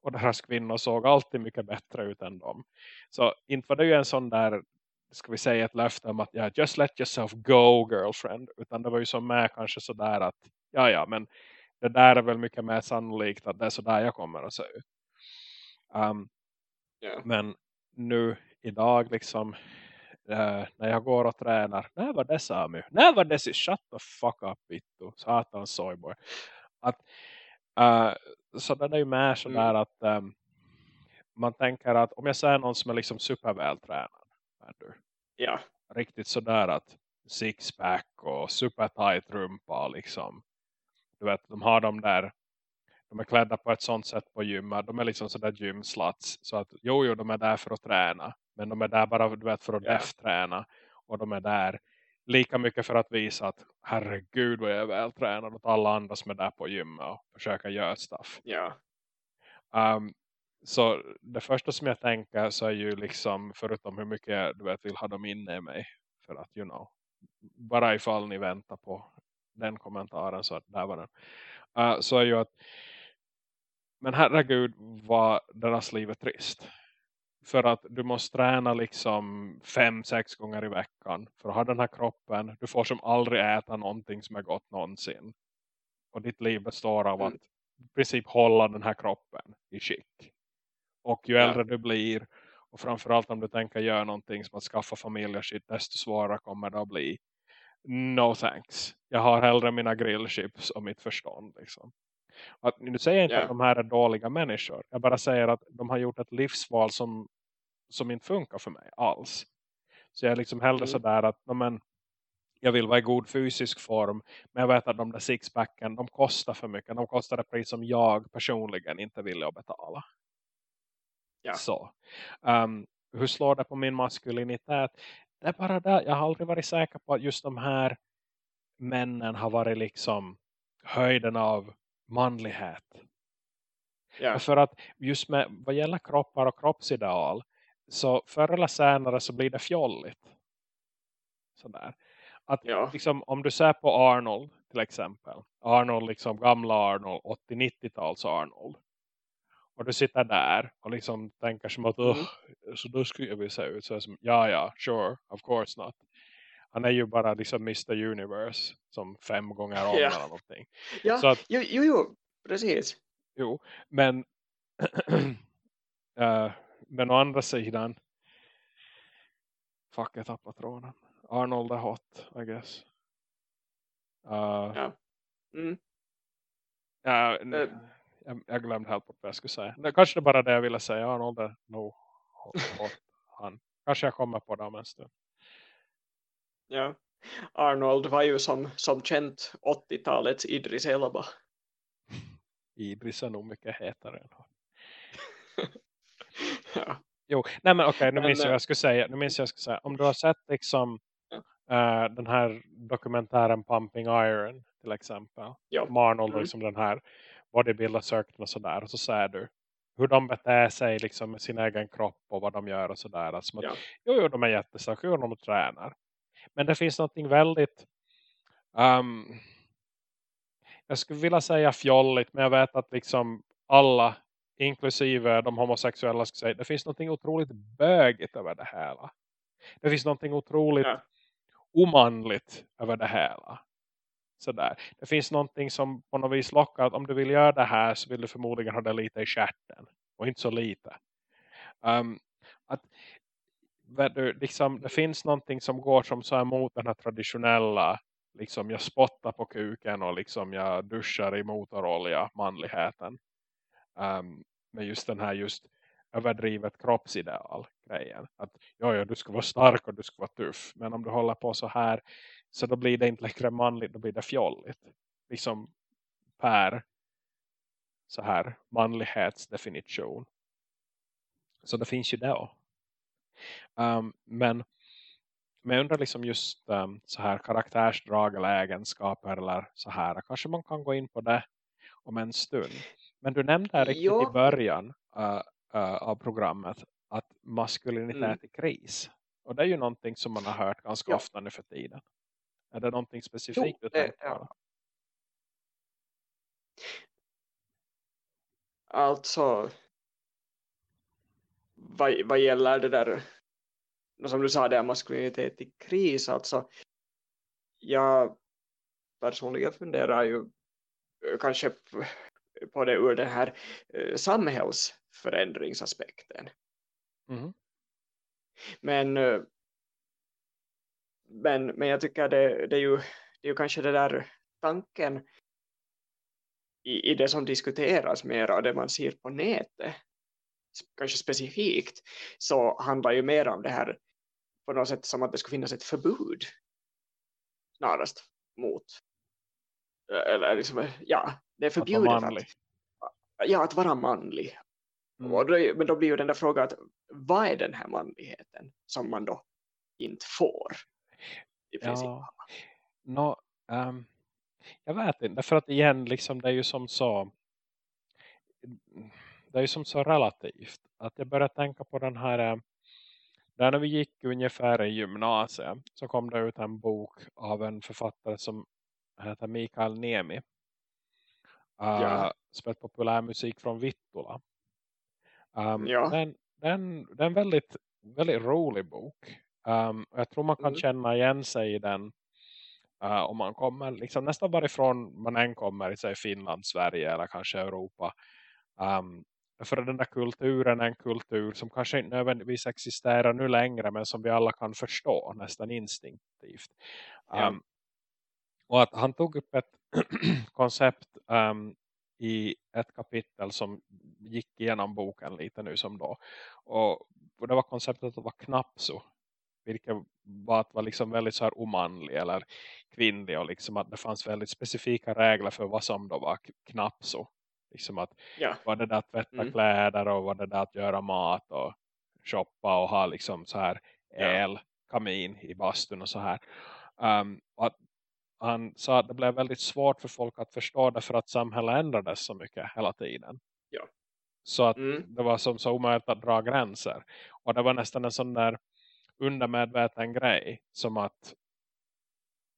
Och deras kvinnor såg alltid mycket bättre ut än dem. Så inte var det ju en sån där, ska vi säga ett löfte om att ja, just let yourself go girlfriend. Utan det var ju som med kanske sådär att, ja ja men det där är väl mycket mer sannolikt att det är sådär jag kommer att se ut. Um, ehm, yeah. Men nu idag liksom äh, när jag går och tränar. När var det Samu? När var det? Shut the fuck up, bittu. Satans soyboy. Att, äh, så det är ju med sådär mm. att ähm, man tänker att om jag säger någon som är liksom supervältränad. Du, ja. Riktigt sådär att sixpack och super tight rumpa liksom. Du vet, de har de där de är klädda på ett sånt sätt på gymmet. De är liksom sådär gymslats. Så att jo, jo, de är där för att träna. Men de är där bara du vet, för att yeah. träna. Och de är där lika mycket för att visa att herregud vad jag är vältränad åt alla andra som är där på gymmet och försöka göra stuff. Ja. Um, så det första som jag tänker så är ju liksom förutom hur mycket jag du vet, vill ha dem inne i mig för att you know bara ifall ni väntar på den kommentaren så att där var den. Uh, så är ju att men herregud vad deras liv är trist. För att du måste träna liksom fem, sex gånger i veckan för att ha den här kroppen. Du får som aldrig äta någonting som är gott någonsin. Och ditt liv består av mm. att i princip hålla den här kroppen i skick. Och ju äldre du blir och framförallt om du tänker göra någonting som att skaffa familj och shit, desto svårare kommer det att bli. No thanks. Jag har hellre mina grillchips och mitt förstånd. Liksom. Att, nu säger jag inte yeah. att de här är dåliga människor. Jag bara säger att de har gjort ett livsval som, som inte funkar för mig alls. Så jag är liksom hellre mm. sådär att men, jag vill vara i god fysisk form. Men jag vet att de där sixpacken, de kostar för mycket. De kostar det pris som jag personligen inte vill betala. Ja. Så. Um, hur slår det på min maskulinitet? Det är bara det. Jag har aldrig varit säker på att just de här männen har varit liksom höjden av manlighet. Ja. För att just med vad gäller kroppar och kroppsideal så förr eller senare så blir det fjolligt. Sådär. Att ja. liksom, om du ser på Arnold till exempel. Arnold, liksom gamla Arnold, 80-90-tals Arnold. Och du sitter där och liksom tänker som att mm. så då skulle vi se ut. Så som, ja, ja, sure, of course not. Han är ju bara liksom Mr. Universe som fem gånger om ja. eller någonting. Ja, så att, jo, jo, jo, precis. Jo, men uh, men å andra sidan fuck, jag tappade tråden. Arnold är hot, I guess. Uh, ja. Mm. Ja, uh, jag, jag glömde helt bort vad jag skulle säga. Det, kanske det bara det jag ville säga. Arnold är nog han. Kanske jag kommer på det om en stund. Ja. Arnold var ju som, som känt 80-talets Idris Elba. Idris är nog mycket hetare än han. ja. Jo, nej men okej, okay, nu minns jag vad jag skulle säga. Nu minns jag, jag skulle säga. Om du har sett liksom ja. uh, den här dokumentären Pumping Iron till exempel. Ja. Arnold mm. liksom den här bodybuilder cirkeln och sådär. Och så säger du hur de beter sig liksom med sin egen kropp och vad de gör och sådär. Alltså, ja. jo, jo, de är jättestarka, jo, de tränar. Men det finns något väldigt um, jag skulle vilja säga fjolligt, men jag vet att liksom alla, inklusive de homosexuella, ska säga, det finns något otroligt bögigt över det hela. Det finns något otroligt ja. omanligt över det hela sådär. Det finns någonting som på något vis lockar att om du vill göra det här så vill du förmodligen ha det lite i skärten. Och inte så lite. Um, att du, liksom, det finns någonting som går som så emot den här traditionella liksom jag spottar på kuken och liksom jag duschar i motorolja manligheten. Um, med just den här just överdrivet kroppsideal grejen. Att ja, ja, du ska vara stark och du ska vara tuff. Men om du håller på så här så då blir det inte längre manligt, då blir det fjolligt. Liksom per så här manlighetsdefinition. Så det finns ju det um, men, men jag undrar liksom just um, så här karaktärsdrag eller egenskaper eller så här. Kanske man kan gå in på det om en stund. Men du nämnde riktigt jo. i början uh, uh, av programmet att maskulinitet mm. är kris. Och det är ju någonting som man har hört ganska ja. ofta nu för tiden. Är det någonting specifikt jo, du tänker ja. Alltså vad, vad gäller det där som du sa, det är maskulinitet i kris alltså jag personligen funderar ju eh, kanske på det ur den här uh, samhällsförändringsaspekten. Mm. Men uh, men, men jag tycker det, det, är ju, det är ju kanske det där tanken i, i det som diskuteras mer och det man ser på nätet kanske specifikt så handlar ju mer om det här på något sätt som att det skulle finnas ett förbud snarast mot eller liksom, ja, det är förbjudet att, ja, att vara manlig. Mm. Då, men då blir ju den där frågan att vad är den här manligheten som man då inte får i princip? Ja, no, um, jag vet inte, för att igen liksom det är ju som så det är ju som så relativt att jag börjar tänka på den här eh, där när vi gick ungefär i gymnasiet så kom det ut en bok av en författare som heter Mikael Niemi. Uh, Ja. Spelat populärmusik från Vittula. Um, Ja. den, den, den är en väldigt, väldigt rolig bok. Um, jag tror man kan Mm. känna igen sig i den uh, om man kommer liksom nästan varifrån man än kommer i Finland, Sverige eller kanske Europa. Um, för den där kulturen är en kultur som kanske inte nödvändigtvis existerar nu längre men som vi alla kan förstå nästan instinktivt. Ja. Um, och att han tog upp ett koncept um, i ett kapitel som gick igenom boken lite nu som då. Och, och det var konceptet att vara knapso. Vilket var att vara liksom väldigt så här omanlig eller kvinnlig. Och liksom att det fanns väldigt specifika regler för vad som då var knapso. Liksom att Ja. var det där att tvätta Mm. kläder och var det där att göra mat och shoppa och ha liksom så här el, kamin i bastun och så här. Um, att han sa att det blev väldigt svårt för folk att förstå det för att samhället ändrades så mycket hela tiden. Ja. Så att Mm. det var som så omöjligt att dra gränser. Och det var nästan en sån där undermedveten grej som att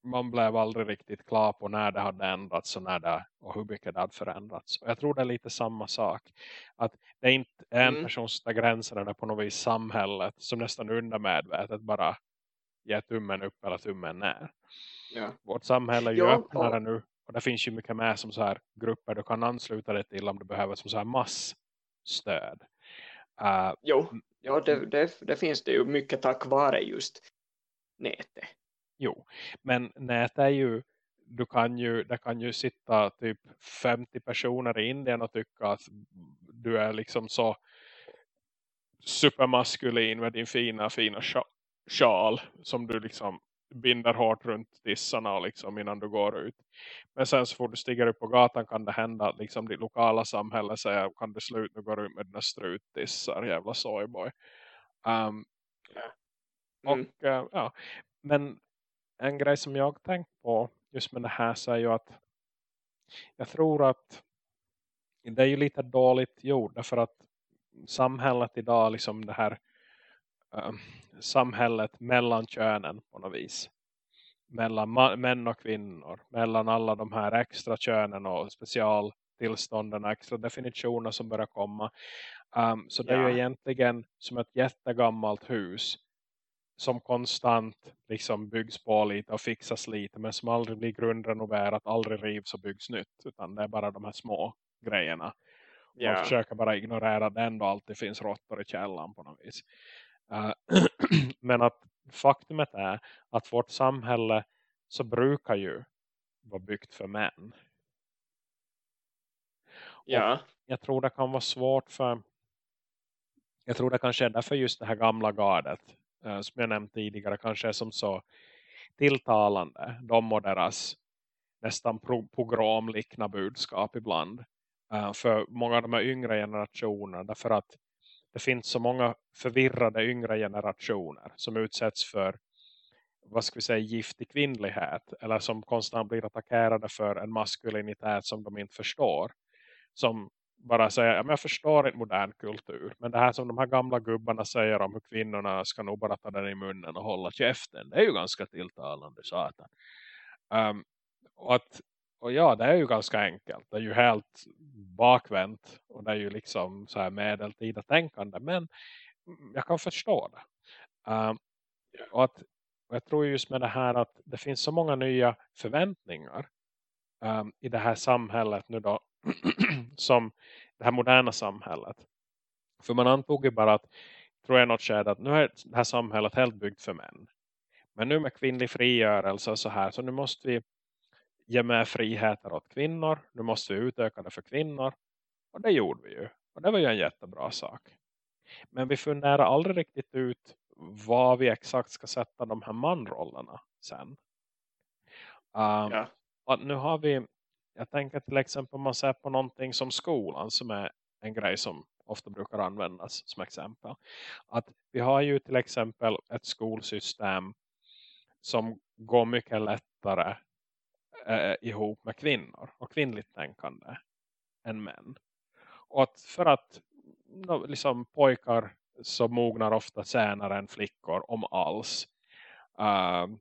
man blev aldrig riktigt klar på när det hade ändrats och, när det, och hur mycket det hade förändrats. Och jag tror det är lite samma sak. Att det är inte en Mm. person som gränserna det är på något vis samhället som nästan undermedvetet bara ger tummen upp eller tummen ner. Ja. Vårt samhälle är ju Ja, öppnare ja. nu. Och det finns ju mycket mer som så här grupper du kan ansluta dig till om du behöver som så här massstöd. Uh, Jo, ja, det, det, det finns det ju mycket tack vare just nätet. Jo, men nät är ju du kan ju, det kan ju sitta typ 50 personer i Indien och tycka att du är liksom så supermaskulin med din fina, fina sja- sjal som du liksom binder hårt runt tissarna och liksom innan du går ut. Men sen så får du stiga upp på gatan kan det hända att liksom ditt lokala samhälle säger kan du sluta nu går ut med dina struttissar, jävla soyboy. Um, Mm. och eh, ja, men en grej som jag tänkt på just med det här så är ju att jag tror att det är ju lite dåligt gjort därför att samhället idag liksom det här eh, samhället mellan könen på något vis mellan män och kvinnor mellan alla de här extra könen och specialtillstånden och extra definitioner som börjar komma um, så det är Ja. ju egentligen som ett jättegammalt hus som konstant liksom byggs på lite och fixas lite men som aldrig blir grundrenoverat, aldrig rivs och byggs nytt utan det är bara de här små grejerna man Ja. försöker bara ignorera det ändå alltid finns råttor i källan på något vis. Eh, men att faktumet är att vårt samhälle så brukar ju vara byggt för män. Ja. Jag tror det kan vara svårt för jag tror det kanske är därför just det här gamla gardet eh, som jag nämnt tidigare kanske är som så tilltalande. De och deras nästan pogromlikna budskap ibland. eh, för många av de här yngre generationerna. Därför att det finns så många förvirrade yngre generationer som utsätts för vad ska vi säga, giftig kvinnlighet. Eller som konstant blir attackerade för en maskulinitet som de inte förstår. Som bara säger, ja, men jag förstår inte modern kultur. Men det här som de här gamla gubbarna säger om hur kvinnorna ska nog bara ta den i munnen och hålla käften. Det är ju ganska tilltalande, satan. Um, och, att, och ja, det är ju ganska enkelt. Det är ju helt bakvänt. Och det är ju liksom så här medeltida tänkande. Men mm, jag kan förstå det. Uh, och, att, och jag tror just med det här att det finns så många nya förväntningar um, i det här samhället nu då. som det här moderna samhället. För man antog ju bara att, tror jag något skede att nu är det här samhället helt byggt för män. Men nu med kvinnlig frigörelse och så här så nu måste vi ge mer friheter åt kvinnor. Nu måste vi utöka det för kvinnor. Och det gjorde vi ju. Och det var ju en jättebra sak. Men vi funderar aldrig riktigt ut vad vi exakt ska sätta de här manrollerna sen. Um, Ja. nu har vi jag tänker till exempel om man ser på någonting som skolan som är en grej som ofta brukar användas som exempel. Att vi har ju till exempel ett skolsystem som går mycket lättare eh, ihop med kvinnor och kvinnligt tänkande än män. Och att för att liksom, pojkar så mognar ofta senare än flickor om alls. Uh,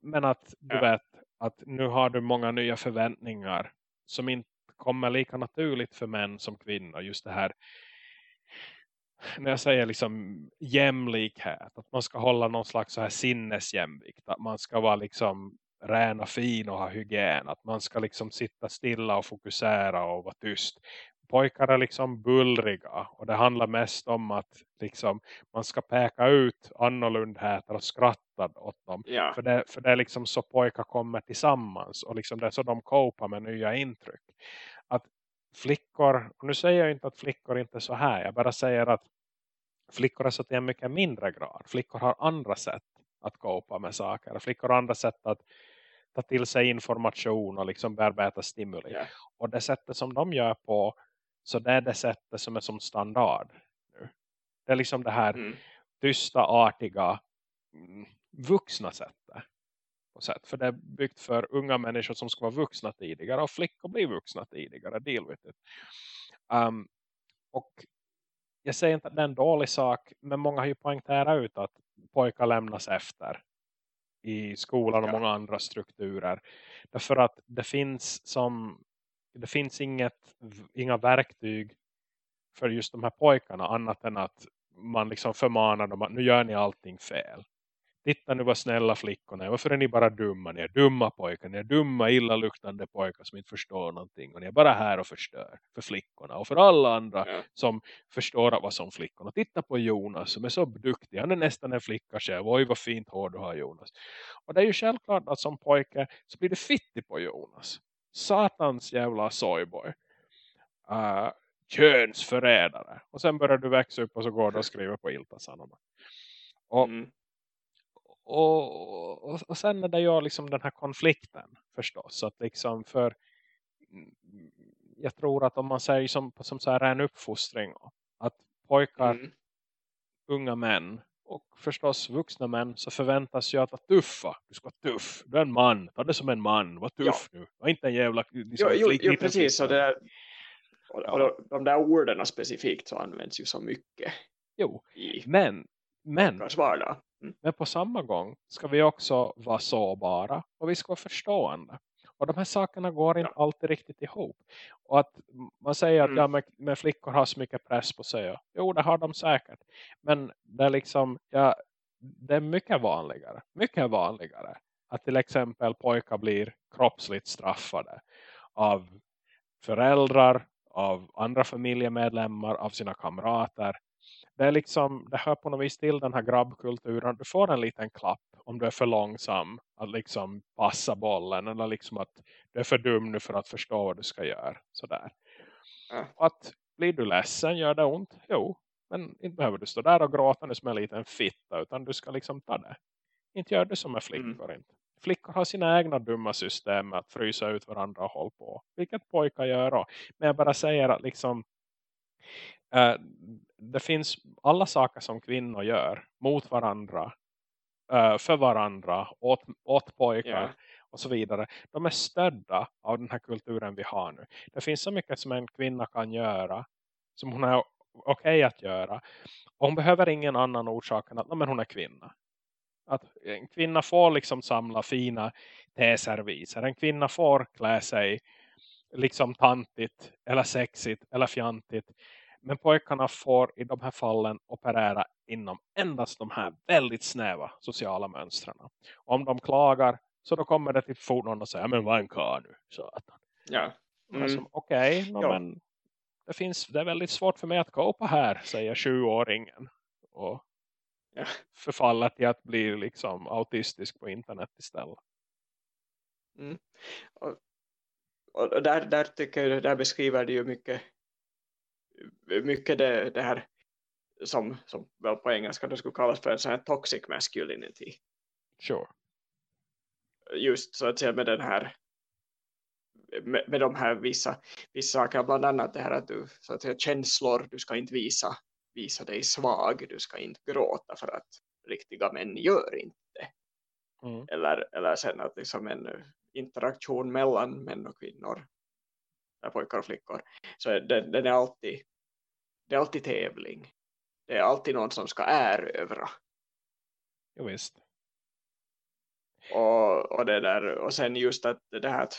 men att du ja. vet att nu har du många nya förväntningar som inte kommer lika naturligt för män som kvinnor. Just det här när jag säger liksom jämlikhet, att man ska hålla någon slags så här sinnesjämvikt, att man ska vara liksom ren och fin och ha hygien, att man ska liksom sitta stilla och fokusera och vara tyst. Pojkar är liksom bullriga och det handlar mest om att liksom man ska peka ut annorlundheter och skratta åt dem. Ja. För, det, för det är liksom så pojkar kommer tillsammans och liksom det är så de kopar med nya intryck. Att flickor, och nu säger jag inte att flickor inte är så här, jag bara säger att flickor är så till en mycket mindre grad. Flickor har andra sätt att kopa med saker. Flickor har andra sätt att ta till sig information och liksom bearbeta stimuli. Yeah. Och det sättet som de gör på så det är det sättet som är som standard nu. Det är liksom det här mm. tysta, artiga mm, vuxna sättet. På sätt. För det är byggt för unga människor som ska vara vuxna tidigare och flickor blir vuxna tidigare. Deal with it. Um, och jag säger inte att det är en dålig sak men många har ju poängterat ut att pojkar lämnas efter i skolan och ja. många andra strukturer. Därför att det finns som det finns inget, inga verktyg för just de här pojkarna annat än att man liksom förmanar dem att nu gör ni allting fel titta nu vad snälla flickorna är. Varför är ni bara dumma? Ni är dumma pojkar. Ni är dumma, illaluktande pojkar som inte förstår någonting. Och ni är bara här och förstör för flickorna. Och för alla andra ja. som förstår vad som flickorna. Titta på Jonas som är så duktig. Han är nästan en flicka själv. Oj vad fint hår du har Jonas. Och det är ju självklart att som pojke så blir det fitti på Jonas. Satans jävla soyboy. Uh, könsförrädare. Och sen börjar du växa upp och så går du och skriver på Ilta-Sanoma. Och mm och, och, och sen är det ju liksom den här konflikten förstås. Att liksom för jag tror att om man säger som, som så här en uppfostring att pojkar, mm. unga män och förstås vuxna män så förväntas ju att vara tuffa. Du ska vara tuff. Du är en man. Ta det som en man. Var tuff ja. nu. Var inte en jävla... Liksom, jo, jo, jo precis. Och, det och, och de där orden specifikt så används ju så mycket. Jo, men, men vardag. Mm. Men på samma gång ska vi också vara sårbara och vi ska vara förstående. Och de här sakerna går inte alltid riktigt ihop. Och att man säger att mm. ja, med, med, flickor har så mycket press på sig. Jo, det har de säkert. Men det är liksom, ja, det är mycket vanligare. Mycket vanligare. Att till exempel pojkar blir kroppsligt straffade av föräldrar, av andra familjemedlemmar, av sina kamrater det är liksom, det hör på något vis till den här grabbkulturen. Du får en liten klapp om du är för långsam att liksom passa bollen. Eller liksom att du är för dum nu för att förstå vad du ska göra. Sådär. Mm. Att blir du ledsen, gör det ont? Jo, men inte behöver du stå där och gråta nu som en liten fitta. Utan du ska liksom ta det. Inte gör det som är flickor mm. inte. Flickor har sina egna dumma system med att frysa ut varandra och hålla på. Vilket pojkar gör då. Men jag bara säger att liksom Uh, det finns alla saker som kvinnor gör mot varandra, uh, för varandra, åt, åt pojkar yeah. och så vidare. De är stödda av den här kulturen vi har nu. Det finns så mycket som en kvinna kan göra som hon är okej okay att göra. Och hon behöver ingen annan orsak än att men hon är kvinna. Att en kvinna får liksom samla fina teserviser. En kvinna får klä sig liksom tantigt eller sexigt eller fjantigt men pojkarna får i de här fallen operera inom endast de här väldigt snäva sociala mönstren. Om de klagar så då kommer det till fordon och säger men vad en karl nu? Satan. Ja. Mm. Okej, okay, no, men det, finns, det är väldigt svårt för mig att på här, säger sjuåringen. Och ja. förfaller till att bli liksom autistisk på internet istället. Mm. Och, och där, där tycker jag, där beskriver det ju mycket mycket det, det här som, som väl på engelska det skulle kallas för en sån här toxic masculinity. Sure. Just så att säga med den här med, med de här vissa, vissa saker, bland annat det här att du så att säga, känslor, du ska inte visa, visa dig svag, du ska inte gråta för att riktiga män gör inte Mm. eller, eller sen att liksom en interaktion mellan män och kvinnor pojkar och flickor så den, den är alltid det är alltid tävling. Det är alltid någon som ska erövra Jo, visst. och, och det där och sen just att det här att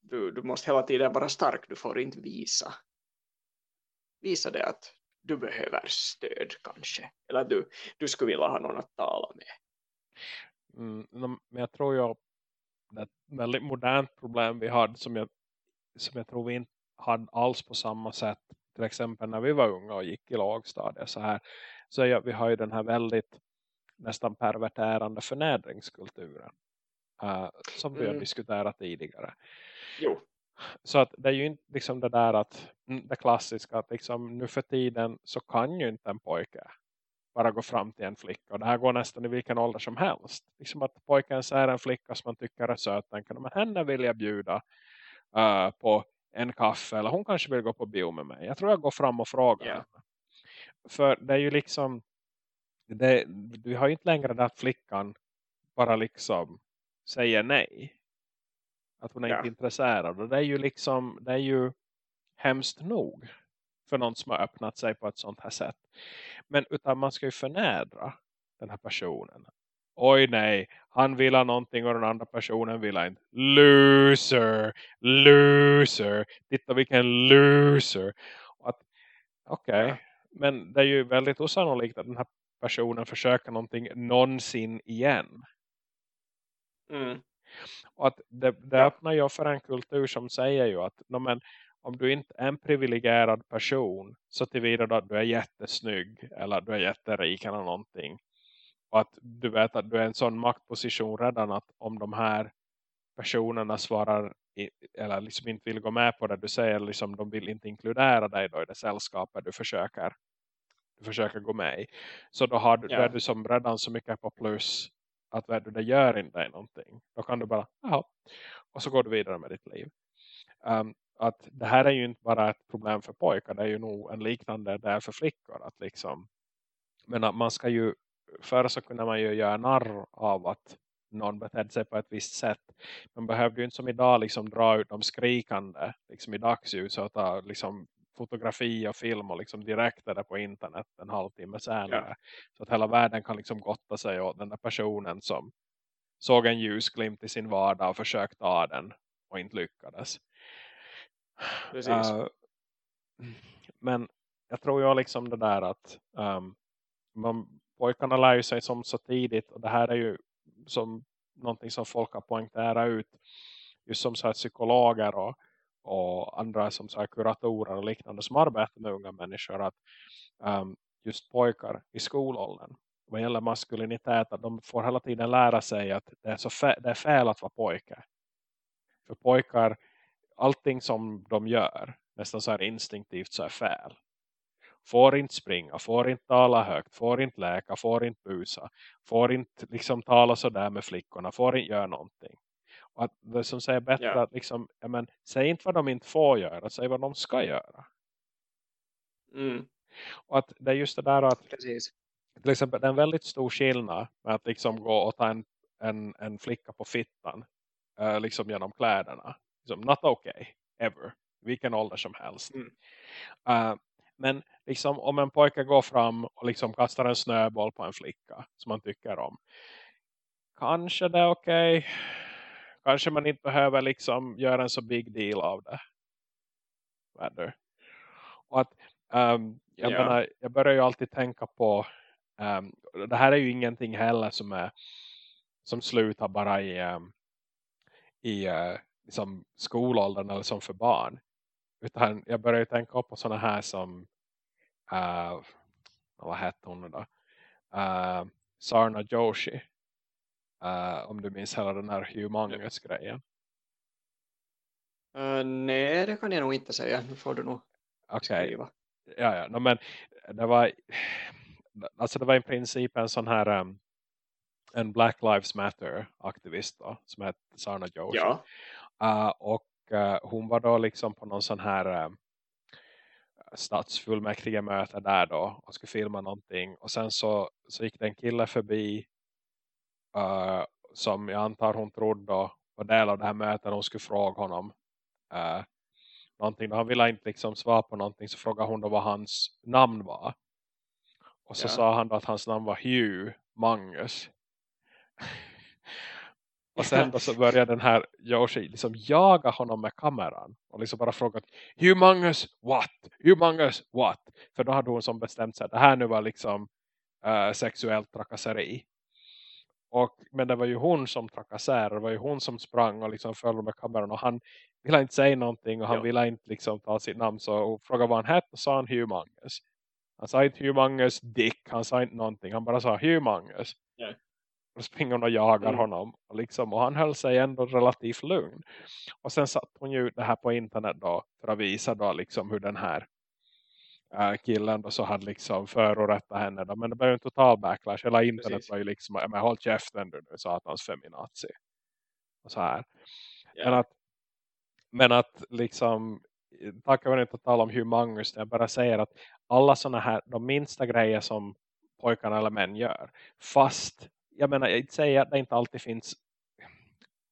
du, du måste hela tiden vara stark du får inte visa. Visa det att du behöver stöd kanske. Eller du, du skulle vilja ha någon att tala med. Mm, men jag tror ju det är ett väldigt modernt problem vi hade som jag, som jag tror vi inte hade alls på samma sätt till exempel när vi var unga och gick i lågstadiet så här så ja, vi har ju den här väldigt nästan perverterande förnedringskulturen uh, som vi har Mm. diskuterat tidigare jo, så att det är ju inte liksom det där att mm, det klassiska att liksom nu för tiden så kan ju inte en pojke bara gå fram till en flicka. Och det här går nästan i vilken ålder som helst. Liksom att pojken ser en flicka som man tycker är söt. Tänker, men henne vill jag bjuda uh, på en kaffe. Eller hon kanske vill gå på bio med mig. Jag tror jag går fram och frågar Ja. henne. För det är ju liksom. Det, du har ju inte längre den att flickan bara liksom säger nej. Att hon är Ja. inte intresserad. Och det är ju liksom. Det är ju hemskt nog. För någon som har öppnat sig på ett sånt här sätt. Men utan man ska ju förnedra den här personen. Oj nej, han vill ha någonting och den andra personen vill ha inte. Loser, loser, titta vilken loser. Okej, Ja. men det är ju väldigt osannolikt att den här personen försöker någonting någonsin igen. mm, Och att det, det öppnar ju för en kultur som säger ju att no, men, om du inte är en privilegierad person så tillvida att du är jättesnygg eller du är jätterik eller någonting. Och att du vet att du är en sån maktposition redan att om de här personerna svarar i, eller liksom inte vill gå med på det du säger, liksom de vill inte inkludera dig då i det sällskapet du försöker du försöker gå med i. Så då, har du, Ja. då är du som redan så mycket på plus att vet du, det gör inte dig någonting. Då kan du bara, jaha. Och så går du vidare med ditt liv. Um, att det här är ju inte bara ett problem för pojkar. Det är ju nog en liknande där för flickor. Att liksom, men att man ska ju, förr så kunde man ju göra narr av att någon betedde sig på ett visst sätt. Man behövde ju inte som idag liksom dra ut de skrikande liksom i dagsljus och ta liksom fotografi och film och liksom direkt är det på internet en halvtimme senare. Så att hela världen kan liksom gotta sig åt den där personen som såg en ljusglimt i sin vardag och försökte ta den och inte lyckades. precis. Uh, men jag tror ju liksom det där att um, man, pojkarna lär ju sig som så tidigt och det här är ju som någonting som folk har poängterat ut just som så här psykologer och, och andra som så här kuratorer och liknande som arbetar med unga människor att um, just pojkar i skolåldern vad gäller maskulinitet att de får hela tiden lära sig att det är, så det är fel att vara pojke. För pojkar, allting som de gör nästan så här instinktivt så är fel. Får inte springa, får inte tala högt, får inte läka, får inte busa. Får inte liksom tala så där med flickorna, får inte göra någonting. Och att det som säger bättre Ja. att liksom, ja, men, säg inte vad de inte får göra, säg vad de ska göra. Mm, Och att det är just det där att precis. till exempel det är en väldigt stor skillnad med att liksom gå och ta en, en, en flicka på fittan eh, liksom genom kläderna. Liksom, not okay, ever. Vilken ålder som helst. Mm. Eh, men liksom om en pojke går fram och liksom kastar en snöboll på en flicka som man tycker om. Kanske det är okej. Kanske man inte behöver liksom göra en så big deal av det. Väder. Och att ehm, jag, Ja. menar, jag börjar ju alltid tänka på ehm, det här är ju ingenting heller som är som slutar bara i ehm, i eh, liksom skolåldern eller som för barn. Utan jag börjar ju tänka på sådana här som uh, vad hette hon då? Uh, Sarna Joshi. Uh, om du minns hela den här humongous grejen. Uh, nej, det kan jag nog inte säga. Nu får du nog Okej, skriva. ja, ja. No, men det var alltså det var i princip en sån här um, en Black Lives Matter aktivist då, som hette Sarna Joshi. Ja, Uh, och hon var då liksom på någon sån här uh, stadsfullmäktige möte där då och skulle filma någonting och sen så, så gick det en kille förbi uh, som jag antar hon trodde var del av det här mötet hon skulle fråga honom uh, någonting. Han ville inte liksom svara på någonting så frågade hon då vad hans namn var. Och så ja. sa han då att hans namn var Hugh Mangus. och sen då så började den här Yoshi liksom jaga honom med kameran. Och liksom bara frågat Hugh Mangus what? Hugh Mangus what? För då hade hon som bestämt sig att det här nu var liksom uh, sexuellt trakasseri. Och, men det var ju hon som trakasserade. Det var ju hon som sprang och liksom följde med kameran. Och han ville inte säga någonting. Och han jo. ville inte liksom ta sitt namn. Så och frågade vad han hette. Och sa han Humangus. Han sa inte Humangus Dick. Han sa inte någonting. Han bara sa Humangus. Och springer hon och jagar mm. honom. Och, liksom, och han höll sig ändå relativt lugn. Och sen satt hon ju det här på internet då. För att visa då liksom hur den här äh, killen då så hade liksom förorättat henne då. men det blev en total backlash hela internet Precis. var ju liksom men håll käften du nu satans feminazi och så här yeah. men att men att liksom tack vare inte att tala om hur Magnus jag bara säger att alla sådana här de minsta grejer som pojkarna eller män gör fast jag menar jag säger att det inte alltid finns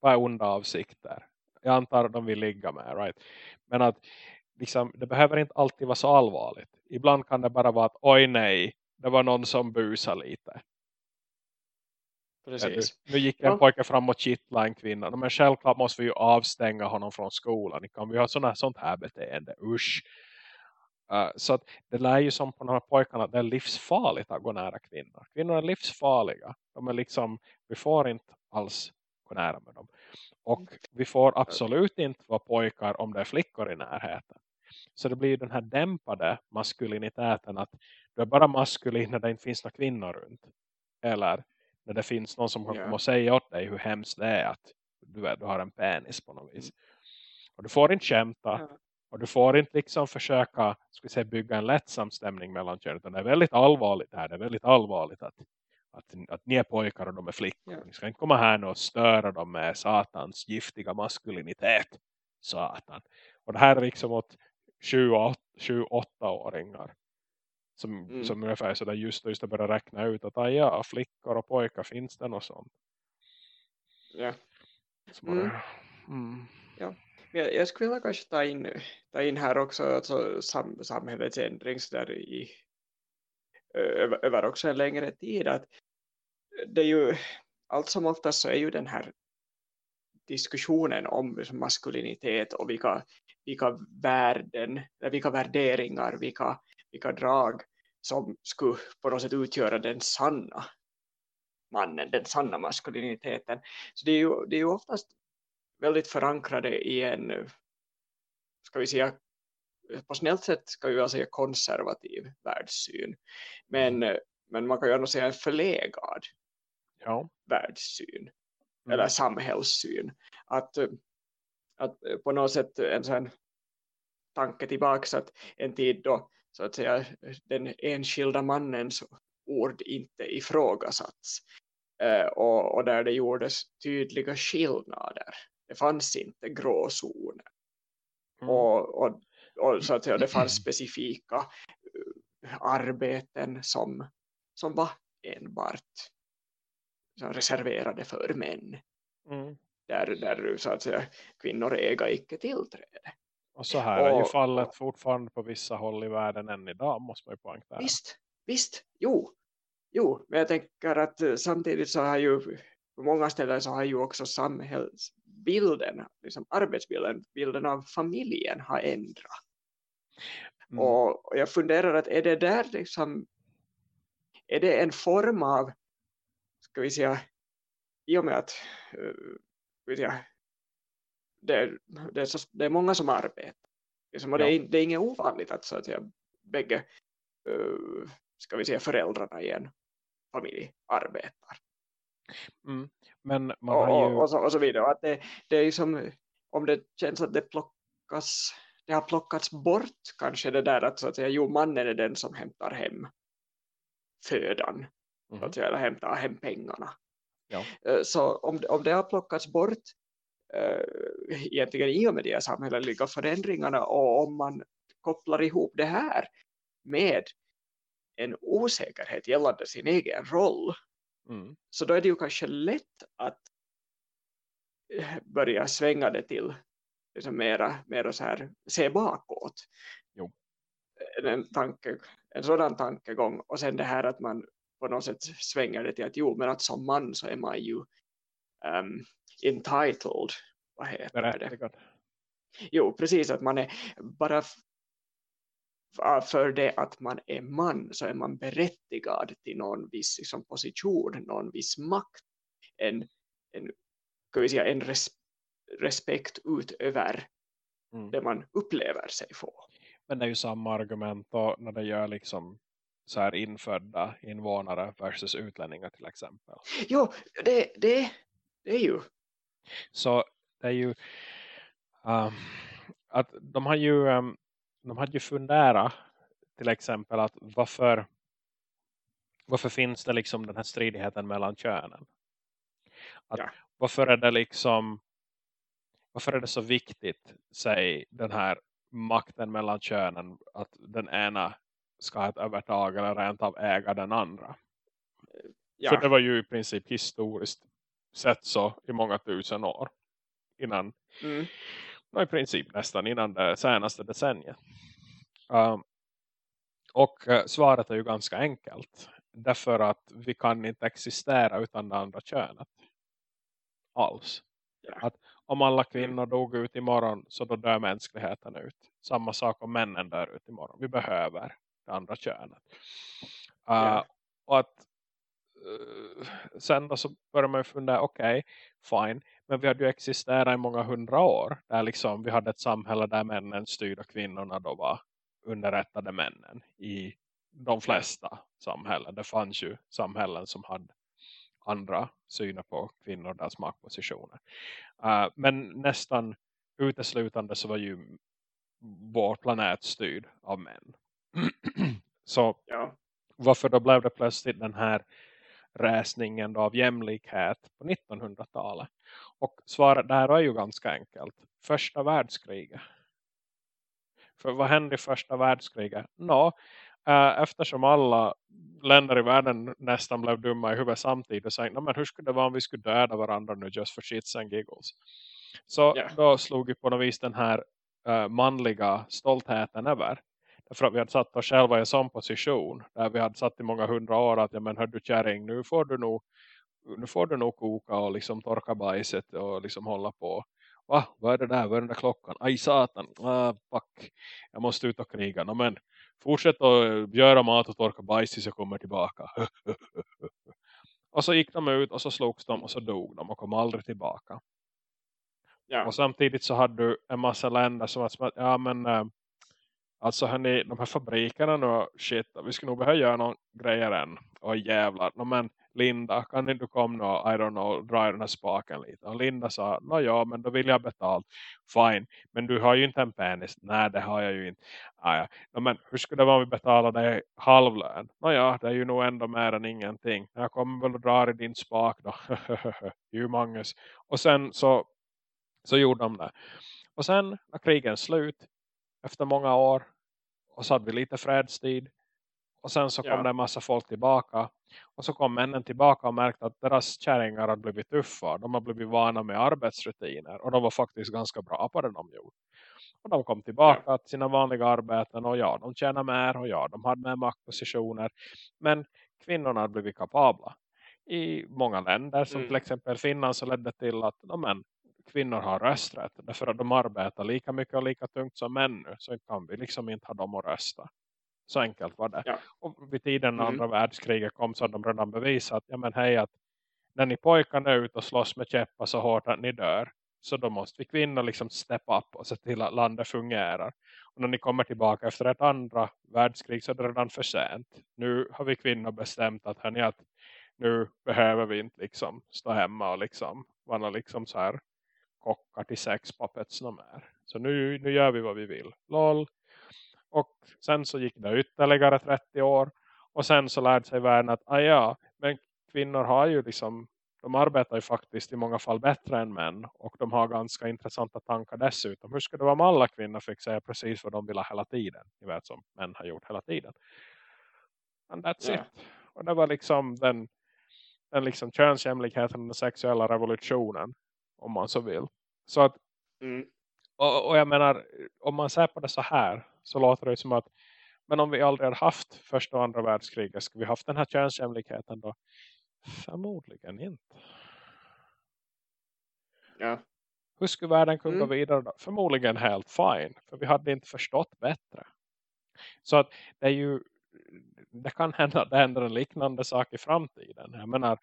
vad onda avsikter jag antar att de vill ligga med right? men att liksom, det behöver inte alltid vara så allvarligt. Ibland kan det bara vara att oj nej, det var någon som busar lite. Precis. Ja, nu gick en ja. pojke fram och kittlade en kvinna. Men självklart måste vi ju avstänga honom från skolan. Kan vi ha såna, sånt här beteende. Usch. Uh, så att det lär ju som på de här pojkarna att det är livsfarligt att gå nära kvinnor. Kvinnor är livsfarliga. De är liksom, vi får inte alls gå nära med dem. Och vi får absolut inte vara pojkar om det är flickor i närheten. Så det blir den här dämpade maskuliniteten att du är bara maskulin när det inte finns några kvinnor runt. Eller när det finns någon som yeah. kommer att säga åt dig hur hemskt det är att du, är, du har en penis på något vis. Och du får inte kämta. Och du får inte liksom försöka ska säga, bygga en lättsam stämning mellan könen. Det är väldigt allvarligt här. Det är väldigt allvarligt att, att, att ni är pojkar och de är flickor. Yeah. Ni ska inte komma här och störa dem med satans giftiga maskulinitet. Satan. Och det här är liksom åt 7-8-åringar som, mm. som ungefär sådär just och just att börja räkna ut att ah, ja, flickor och pojkar finns det något sånt. Ja. Mm. Mm. ja. Jag, jag skulle vilja kanske ta in, ta in här också alltså, sam, samhällets ändring där i över, över också en längre tid att det är ju allt som oftast så är ju den här diskussionen om maskulinitet och vilka, vilka värden, vilka värderingar, vilka, vilka drag som skulle på något sätt utgöra den sanna mannen, den sanna maskuliniteten. Så det är ju, det är ju oftast väldigt förankrade i en, ska vi säga, på snällt sätt ska vi säga konservativ världssyn. Men, mm. men man kan ju ändå säga en förlegad ja. världssyn mm. eller samhällssyn. Att, att på något sätt en sån tanke tillbaka att en tid då så att säga den enskilda mannens ord inte ifrågasatts eh, och, och där det gjordes tydliga skillnader. Det fanns inte gråzoner. Mm. Och, och, och, så att säga, det fanns specifika uh, arbeten som, som var enbart som reserverade för män. Mm. Där, där så att säga, kvinnor äga icke tillträde. Och så här och, är ju fallet fortfarande på vissa håll i världen än idag måste man ju poängtera. Visst, visst, jo. Jo, men jag tänker att eh, samtidigt så har ju på många ställen så har ju också samhällsbilden, liksom arbetsbilden, bilden av familjen har ändrat. Mm. Och, jag funderar att är det där liksom, är det en form av ska vi säga, i och med att uh, vi säga, det, det, är så, det är många som arbetar. Liksom, och ja. det, är, det är inget ovanligt att, så att säga, bägge uh, ska vi säga, föräldrarna i en familj arbetar. Mm. Men man och, har ju... och, så, och så vidare. Att det, det är som om det känns att det plockas det har plockats bort kanske det där att, så att säga, jo mannen är den som hämtar hem födan Mm. Att jag hämtar hem pengarna. Ja. Eh, så om, om det har plockats bort uh, egentligen i och med de samhälleliga förändringarna och om man kopplar ihop det här med en osäkerhet gällande sin egen roll Mm. så då är det ju kanske lätt att eh, börja svänga det till liksom mera, mera så här, se bakåt. Jo. En, tanke, en sådan tankegång och sen det här att man på något sätt svänger det till att jo men att som man så är man ju um, entitled vad heter det? Berättigad. Jo precis att man är bara för det att man är man så är man berättigad till någon viss liksom, position, någon viss makt. En, en, kan vi säga, en res, respekt utöver Mm. det man upplever sig få. Men det är ju samma argument då när det gör liksom så här infödda invånare versus utlänningar till exempel. Jo, det, det, det är ju. Så det är ju um, att de har ju um, de hade ju funderat till exempel att varför varför finns det liksom den här stridigheten mellan könen? Att Ja. Varför är det liksom varför är det så viktigt säg den här makten mellan könen att den ena ska ha ett övertag eller rent av äga den andra? Ja, För det var ju i princip historiskt sett så i många tusen år innan mm, i princip nästan innan det senaste decenniet. Um, och eh, svaret är ju ganska enkelt. Därför att vi kan inte existera utan det andra könet. Alls. Att om alla kvinnor dog ut imorgon så då dör mänskligheten ut. Samma sak om männen dör ut imorgon. Vi behöver det andra könet. Uh, Ja. Och att sen då så börjar man ju fundera, okej, fine. Men vi hade ju existerat i många hundra år. Där liksom vi hade ett samhälle där männen styrde och kvinnorna då var underrättade männen. I de flesta samhällen. Det fanns ju samhällen som hade andra syner på kvinnor och deras maktpositioner. Uh, men nästan uteslutande så var ju vår planet styrd av män. så ja, varför då blev det plötsligt den här räsningen då av jämlikhet på 1900-talet? Och svaret där är ju ganska enkelt. Första världskriget. För vad hände i första världskriget? Nå, eh, eftersom alla länder i världen nästan blev dumma i huvudet samtidigt och sa, "Nå, men hur skulle det vara om vi skulle döda varandra nu just för shits and giggles? Så Ja. då slog ju på något vis den här eh, manliga stoltheten över. Därför att vi hade satt oss själva i en sån position där vi hade satt i många hundra år att ja men hör du kärring, nu får du nog nu får du nog koka och liksom torka bajset och liksom hålla på. Va? Vad är det där? Vad är den där klockan? Aj satan. Ah, fuck. Jag måste ut och kriga. No, men fortsätt att göra mat och torka bajs tills jag kommer tillbaka. och så gick de ut och så slogs de och så dog de och kom aldrig tillbaka. ja, Och samtidigt så hade du en massa länder som att, ja men äh, alltså hörni, de här fabrikerna nu och shit, vi skulle nog behöva göra någon grejer än. Och jävlar, no, men Linda, kan inte du komma och, I don't know, dra i den här spaken lite? Och Linda sa, nå ja, men då vill jag betalt. Fine, men du har ju inte en penis. Nej, det har jag ju inte. Ah, ja. no, men hur skulle det vara om vi betalar dig halvlön? Nå ja, det är ju nog ändå mer än ingenting. Jag kommer väl att dra i din spak då. Humongous. Och sen så, så gjorde de det. Och sen var krigen slut efter många år. Och så hade vi lite fredstid. Och sen så kom Ja. det en massa folk tillbaka. Och så kom männen tillbaka och märkte att deras kärringar hade blivit tuffa. De har blivit vana med arbetsrutiner. Och de var faktiskt ganska bra på det de gjorde. Och de kom tillbaka till sina vanliga arbeten. Och ja, de tjänar mer. Och ja, de hade mer maktpositioner. Men kvinnorna hade blivit kapabla. I många länder som Mm. till exempel Finland så ledde till att ja, men, kvinnor har rösträtt. Därför att de arbetar lika mycket och lika tungt som män nu. Så kan vi liksom inte ha dem att rösta. Så enkelt var det. Ja. Och vid tiden Mm. andra världskriget kom så hade de redan bevisat ja men hej att när ni pojkarna är ute och slåss med käppar så hårt att ni dör. Så då måste vi kvinnor liksom step up och se till att landet fungerar. Och när ni kommer tillbaka efter ett andra världskrig så är det redan för sent. Nu har vi kvinnor bestämt att, hörni, att nu behöver vi inte liksom stå hemma och liksom vara liksom så här kockar till sex puppets och mer. Så nu, nu gör vi vad vi vill. Lol. Och sen så gick det ytterligare 30 år. Och sen så lärde sig världen att ah ja, men kvinnor har ju liksom de arbetar ju faktiskt i många fall bättre än män. Och de har ganska intressanta tankar dessutom. Hur skulle det vara om alla kvinnor fick säga precis vad de vill ha hela tiden? Ni vet som män har gjort hela tiden. And that's yeah. it. Och det var liksom den, den liksom könsjämlikheten och den sexuella revolutionen. Om man så vill. Så att mm. och, och jag menar, om man ser på det så här så låter det som att men om vi aldrig hade haft första och andra världskriget skulle vi haft den här könsjämlikheten då? Förmodligen inte. Ja. Hur skulle världen kunna mm. gå vidare då? Förmodligen helt fine. För vi hade inte förstått bättre. Så att det är ju det kan hända att det händer en liknande sak i framtiden. Jag menar,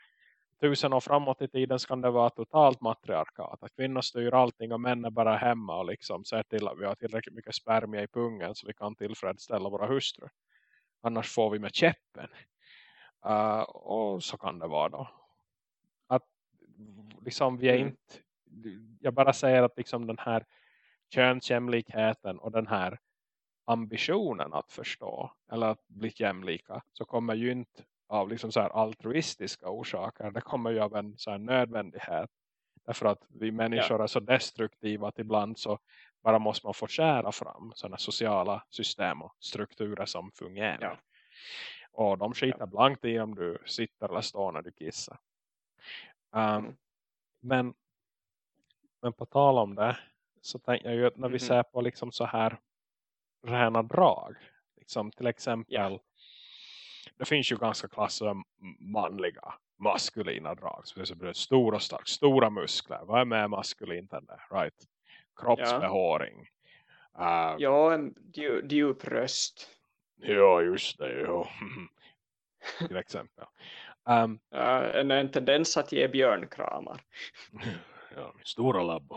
tusen år framåt i tiden kan det vara totalt matriarkat. Att kvinnor styr allting och män är bara hemma och liksom ser till att vi har tillräckligt mycket spermie i pungen så vi kan tillfredsställa våra hustrur. Annars får vi med käppen. Uh, och så kan det vara då. Att liksom vi är mm. inte jag bara säger att liksom den här könsjämlikheten och den här ambitionen att förstå eller att bli jämlika så kommer ju inte av liksom så här altruistiska orsaker. Det kommer ju av en så här nödvändighet. Därför att vi människor ja. är så destruktiva att ibland så bara måste man få skära fram sådana sociala system och strukturer som fungerar. Ja. Och de skitar ja. blankt i om du sitter eller står när du kissar. Um, mm. men, men på tal om det så tänker jag ju att när vi mm. ser på liksom så här rena drag. Liksom till exempel. Det finns ju ganska klasser manliga maskulina drag. Så det är stor och stark, stora muskler. Vad är med maskulint där? Right? Kroppsbehåring. Ja, uh, ja en djup röst. Ja, just det. Ja. till exempel. Um, ja, en, en tendens att ge björnkramar. ja, stora labb.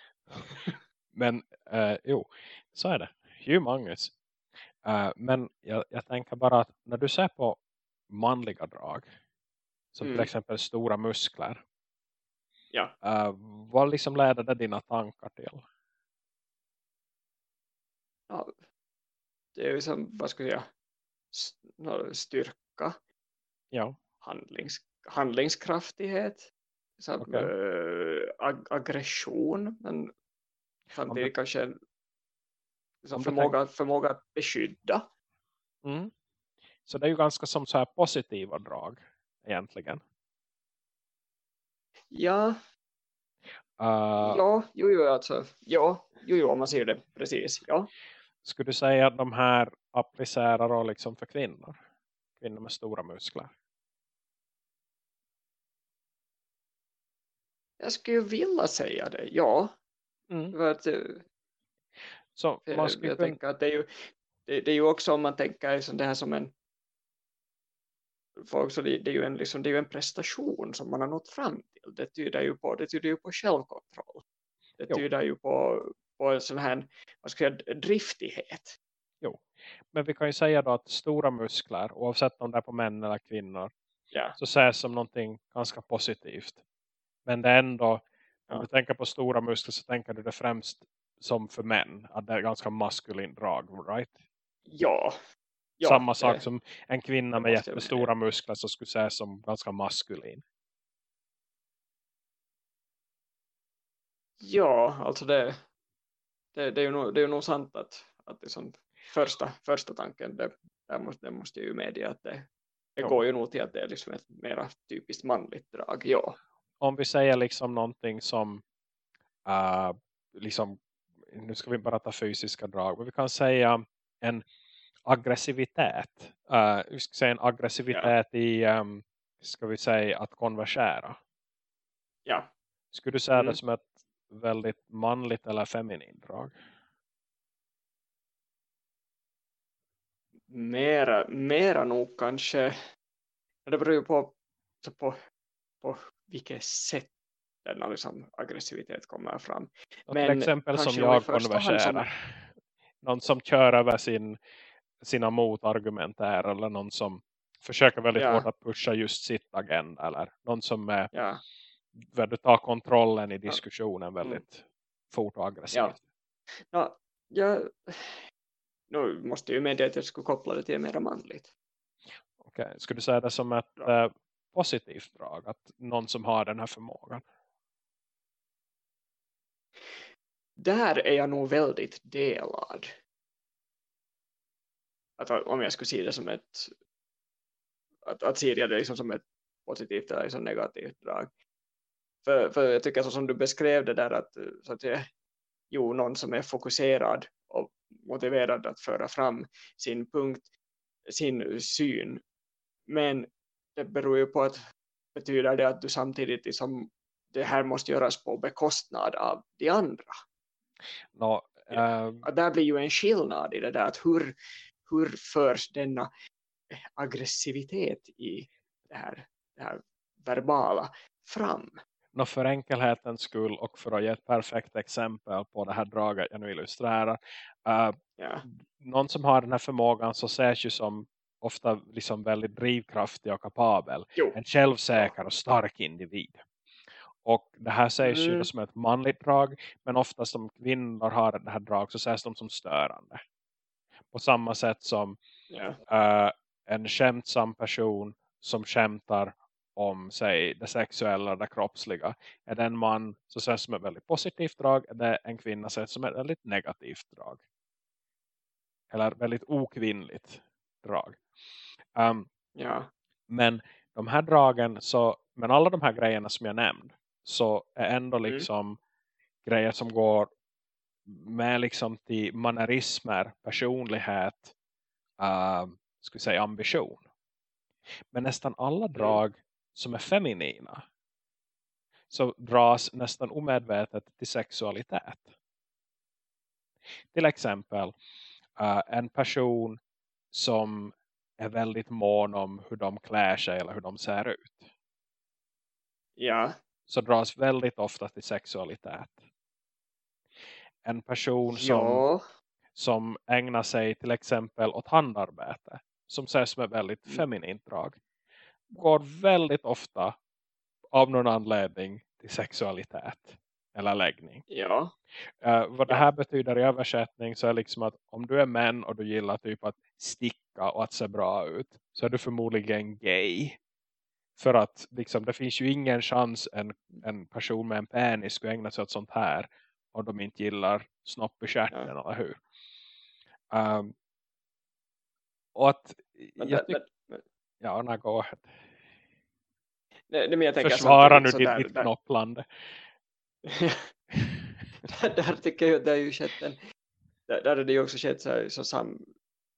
Men uh, jo, så är det humongous. Uh, men jag, jag tänker bara att när du ser på manliga drag som mm. till exempel stora muskler ja. Uh, vad liksom leder det dina tankar till? Ja, det är ju som, vad ska jag säga styrka ja. handlings, handlingskraftighet så, okay. äh, ag aggression men samtidigt kanske liksom förmåga, förmåga att beskydda. Mm. Så det är ju ganska som så här positiva drag egentligen. Ja. Uh, ja, jo, jo, alltså. Ja, jo, jo, man ser det precis, ja. Skulle du säga att de här applicerar liksom för kvinnor? Kvinnor med stora muskler. Jag skulle vilja säga det, ja. Mm. För att, eh, så man skulle jag kunna... tänker att det är ju det, det, är ju också om man tänker liksom det här som en folk så det, det, är ju en liksom, det är ju en prestation som man har nått fram till. Det tyder ju på, det tyder ju på självkontroll. Det tyder jo. ju på, på en sån här vad ska jag, driftighet. Jo, men vi kan ju säga då att stora muskler, oavsett om det är på män eller kvinnor, ja. så ses som någonting ganska positivt. Men det är ändå, om ja. du tänker på stora muskler så tänker du det främst som för män. Att det är ganska maskulin drag, right? Ja. ja Samma sak det, som en kvinna med jättestora muskler som skulle säga som ganska maskulin. Ja, alltså det, det, det, är, ju nog, det är ju nog sant att, att liksom första, första tanken, det, det, måste, det måste ju medge att det, det går ju nog till att det är liksom ett mera typiskt manligt drag, ja. Om vi säger liksom någonting som uh, liksom nu ska vi bara ta fysiska drag, men vi kan säga en aggressivitet. Uh, vi ska säga en aggressivitet ja. i, um, ska vi säga, att konversera. Ja. Skulle du säga mm. det som ett väldigt manligt eller feminin drag? Mera, mera nog kanske. Det beror ju på, på, på vilket sätt denna liksom aggressivitet kommer fram. Och Men till exempel som jag konverserar. Någon som kör över sin, sina motargument här eller någon som försöker väldigt ja. hårt att pusha just sitt agenda eller någon som är, ja. tar kontrollen i diskussionen väldigt mm. fort och aggressivt. Ja. Ja, jag, nu måste ju medge att jag skulle koppla det till mer manligt. Okej, okay. skulle du säga det som att äh, positivt drag. Att någon som har den här förmågan. Där är jag nog väldigt delad. Att om jag skulle se det som ett att, att se det liksom som ett positivt eller liksom negativt drag. För, för jag tycker så som du beskrev det där att, så att jag, jo, någon som är fokuserad och motiverad att föra fram sin punkt, sin syn. Men det beror ju på att betyder det att du samtidigt liksom, det här måste göras på bekostnad av de andra. No, uh... ja, där blir ju en skillnad i det där att hur, hur förs denna aggressivitet i det här, det här verbala fram. No, för enkelhetens skull och för att ge ett perfekt exempel på det här draget jag nu illustrerar. Uh, ja. Någon som har den här förmågan så ses ju som ofta liksom väldigt drivkraftig och kapabel. Jo. En självsäker och stark individ. Och det här sägs mm. ju som ett manligt drag. Men ofta som kvinnor har det här drag så ses de som störande. På samma sätt som yeah. uh, en skämtsam person som skämtar om sig det sexuella, det kroppsliga. Är det en man så ses som ett väldigt positivt drag. Är det en kvinna ses som ett väldigt negativt drag. Eller väldigt okvinnligt drag. Um, ja. Men de här dragen, så, men alla de här grejerna som jag nämnde så är ändå mm. liksom mm. grejer som går med liksom till mannerismer, personlighet, uh, skulle säga ambition. Men nästan alla mm. drag som är feminina så dras nästan omedvetet till sexualitet. Till exempel uh, en person som är väldigt mån om hur de klär sig eller hur de ser ut. Ja. Så dras väldigt ofta till sexualitet. En person som, ja. som ägnar sig till exempel åt handarbete som ses ett väldigt mm. feminint drag går väldigt ofta av någon anledning till sexualitet eller läggning. Ja. Uh, vad det här betyder i översättning så är liksom att om du är män och du gillar typ att sticka och att se bra ut så är du förmodligen gay. För att liksom, det finns ju ingen chans en, en person med en penis skulle ägna sig åt sånt här om de inte gillar snopp i kärten, ja. eller hur? Um, och att men, jag tycker... Ja, nej, gå ahead. Nej, men jag Försvara nu ditt, där, ditt knopplande. där, där tycker jag det har ju skett en där, där det ju också skett så, här, så sam,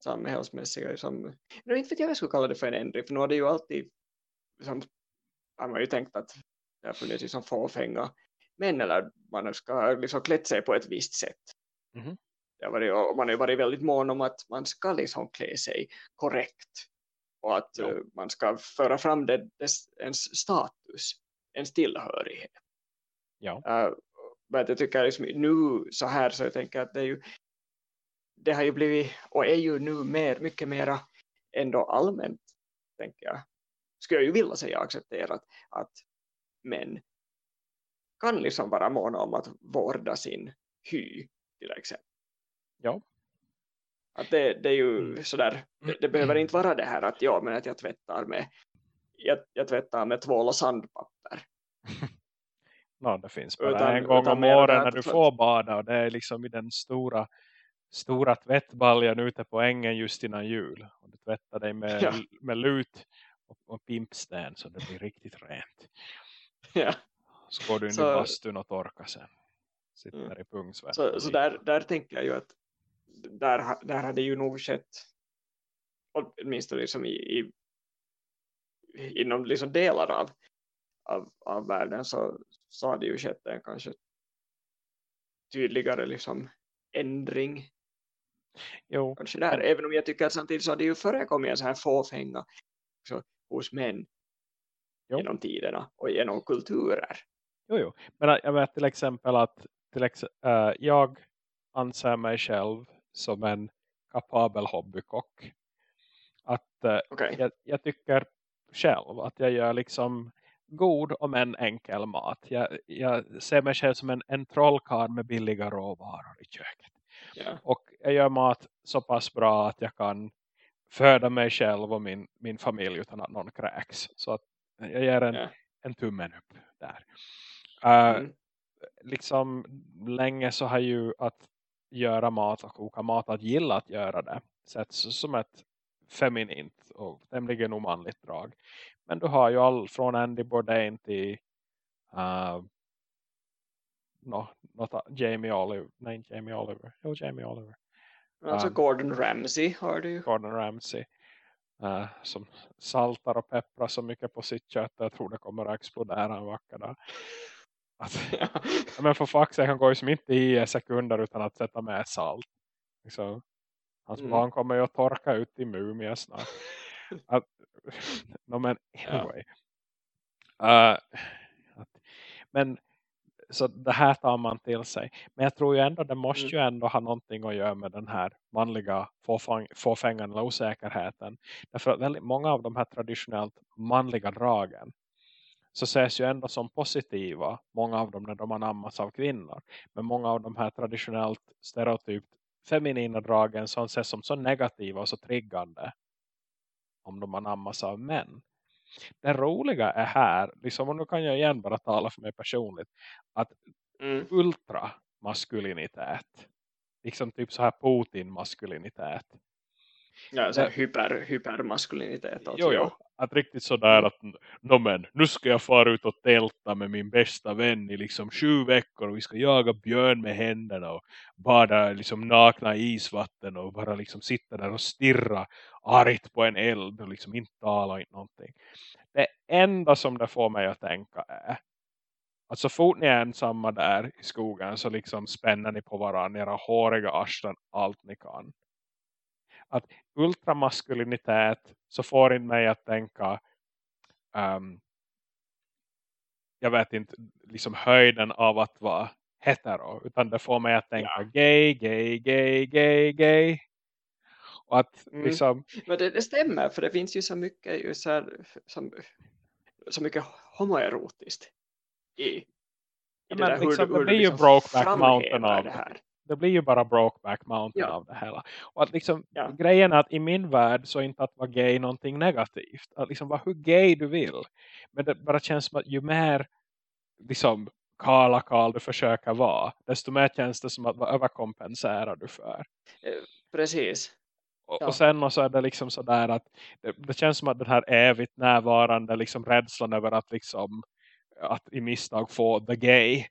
samhällsmässiga som, inte vet jag vad jag skulle kalla det för en ändring för nu har det ju alltid liksom, har man ju tänkt att det har funnits liksom fåfänga män eller man ska liksom klätt sig på ett visst sätt. Mm -hmm. det har varit, man har ju varit väldigt mån om att man ska liksom klä sig korrekt och att uh, man ska föra fram det, dess, ens status, ens tillhörighet. Ja. Uh, men jag tycker liksom, nu så här så jag tänker att det ju det har ju blivit och är ju nu mer, mycket mera ändå allmänt tänker jag skulle jag ju vilja säga accepterat att män kan liksom vara måna om att vårda sin hy till exempel. Ja. Att det, det är ju mm. sådär, det, det, behöver inte vara det här att, ja, men att jag tvättar med jag, jag tvättar med tvål och sandpapper. no, det finns bara utan, en gång om året när du får bada och det är liksom i den stora stora tvättbaljan ute på ängen just innan jul. Och du tvättar dig med, ja. med lut och, och pimpsten så det blir riktigt rent. Ja. Så går du in så, i bastun och torkar sen. Sitter mm. i pungsvett. Så, så där, där tänker jag ju att där, där hade ju nog skett åtminstone liksom i, i, inom liksom delar av, av, av världen så, så hade ju skett en kanske tydligare liksom ändring jo. kanske där, även om jag tycker att samtidigt så har det ju förekommit en sån här fåfänga också hos män jo. genom tiderna och genom kulturer. Jo, jo. Men jag vet till exempel att till ex äh, jag anser mig själv som en kapabel hobbykock. Att äh, okay. jag, jag, tycker själv att jag gör liksom god om en enkel mat. Jag, jag ser mig själv som en, en trollkarl med billiga råvaror i köket. Yeah. Och jag gör mat så pass bra att jag kan föda mig själv och min, min familj utan att någon kräks. Så att Jag ger en, Ja. en tummen upp där. Uh, Mm. Liksom länge så har ju att göra mat och koka mat, att gilla att göra det, sätts som ett feminint och tämligen omanligt drag. Men du har ju all från Andy Bourdain till uh, no, not Jamie Oliver. Nej, Jamie Oliver. Jo, Jamie Oliver. Alltså Um, Gordon Ramsay har du ju. Gordon Ramsay. Uh, som saltar och pepprar så mycket på sitt kött. Jag tror det kommer att explodera en vacker dag. Att, Ja. ja, men för fuck sig, han går ju som inte i sekunder utan att sätta med salt. Så, hans Mm. barn kommer ju att torka ut i mumie snart. Att, no, men anyway. Uh, att, men så det här tar man till sig. Men jag tror ju ändå det måste Mm. ju ändå ha någonting att göra med den här manliga fåfängan eller osäkerheten. Därför att väldigt många av de här traditionellt manliga dragen så ses ju ändå som positiva. Många av dem när de anammas av kvinnor. Men många av de här traditionellt stereotypt feminina dragen som ses som så negativa och så triggande om de anammas av män. Det roliga är här, liksom, och nu kan jag igen bara tala för mig personligt, att Mm. ultramaskulinitet, liksom typ så här Putin-maskulinitet, Ja, så här hyper, hypermaskulinitet. Alltså, jo, jo, att riktigt sådär att no, men, nu ska jag fara ut och tälta med min bästa vän i liksom sju veckor och vi ska jaga björn med händerna och bada liksom nakna i isvatten och bara liksom sitta där och stirra argt på en eld och liksom inte tala inte någonting. Det enda som det får mig att tänka är att så fort ni är ensamma där i skogen så liksom spänner ni på varandra era håriga arslen allt ni kan. Att ultramaskulinitet så får inte mig att tänka ehm, jag vet inte liksom höjden av att vara hetero utan det får mig att tänka gay, gay, gay, gay, gay och att Mm. liksom Men det, det stämmer, för det finns ju så mycket, ju så, här, som, så mycket homoerotiskt i, i Ja, det men där. Hur, liksom, det hur du blir ju liksom Brokeback Mountain av det här. Det blir ju bara Brokeback Mountain Ja. av det hela. Och att liksom, Ja. grejen är att i min värld så är inte att vara gay någonting negativt. Att liksom vara hur gay du vill. Men det bara känns som att ju mer liksom kala kal du försöker vara, desto mer känns det som att vad överkompenserar du för. Eh, Precis. Och, Ja. och sen så är det liksom sådär att det, det känns som att den här evigt närvarande liksom rädslan över att liksom att i misstag få the gay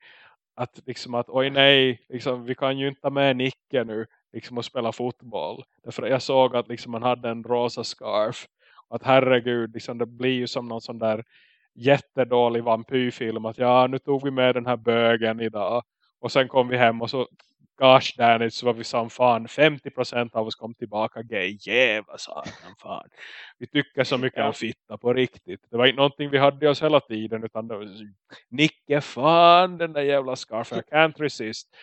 att liksom att oj nej liksom, vi kan ju inte med Nicke nu liksom och spela fotboll. Därför jag såg att liksom man hade en rosa scarf och att herregud liksom, det blir ju som någon sån där jättedålig vampyrfilm att ja nu tog vi med den här bögen idag och sen kom vi hem och så gosh damn it så var vi som fan 50% av oss kom tillbaka gay jävla satan fan vi tycker så mycket Ja. om fitta på riktigt det var inte någonting vi hade i oss hela tiden utan det var Nicke fan den där jävla scarfen I can't resist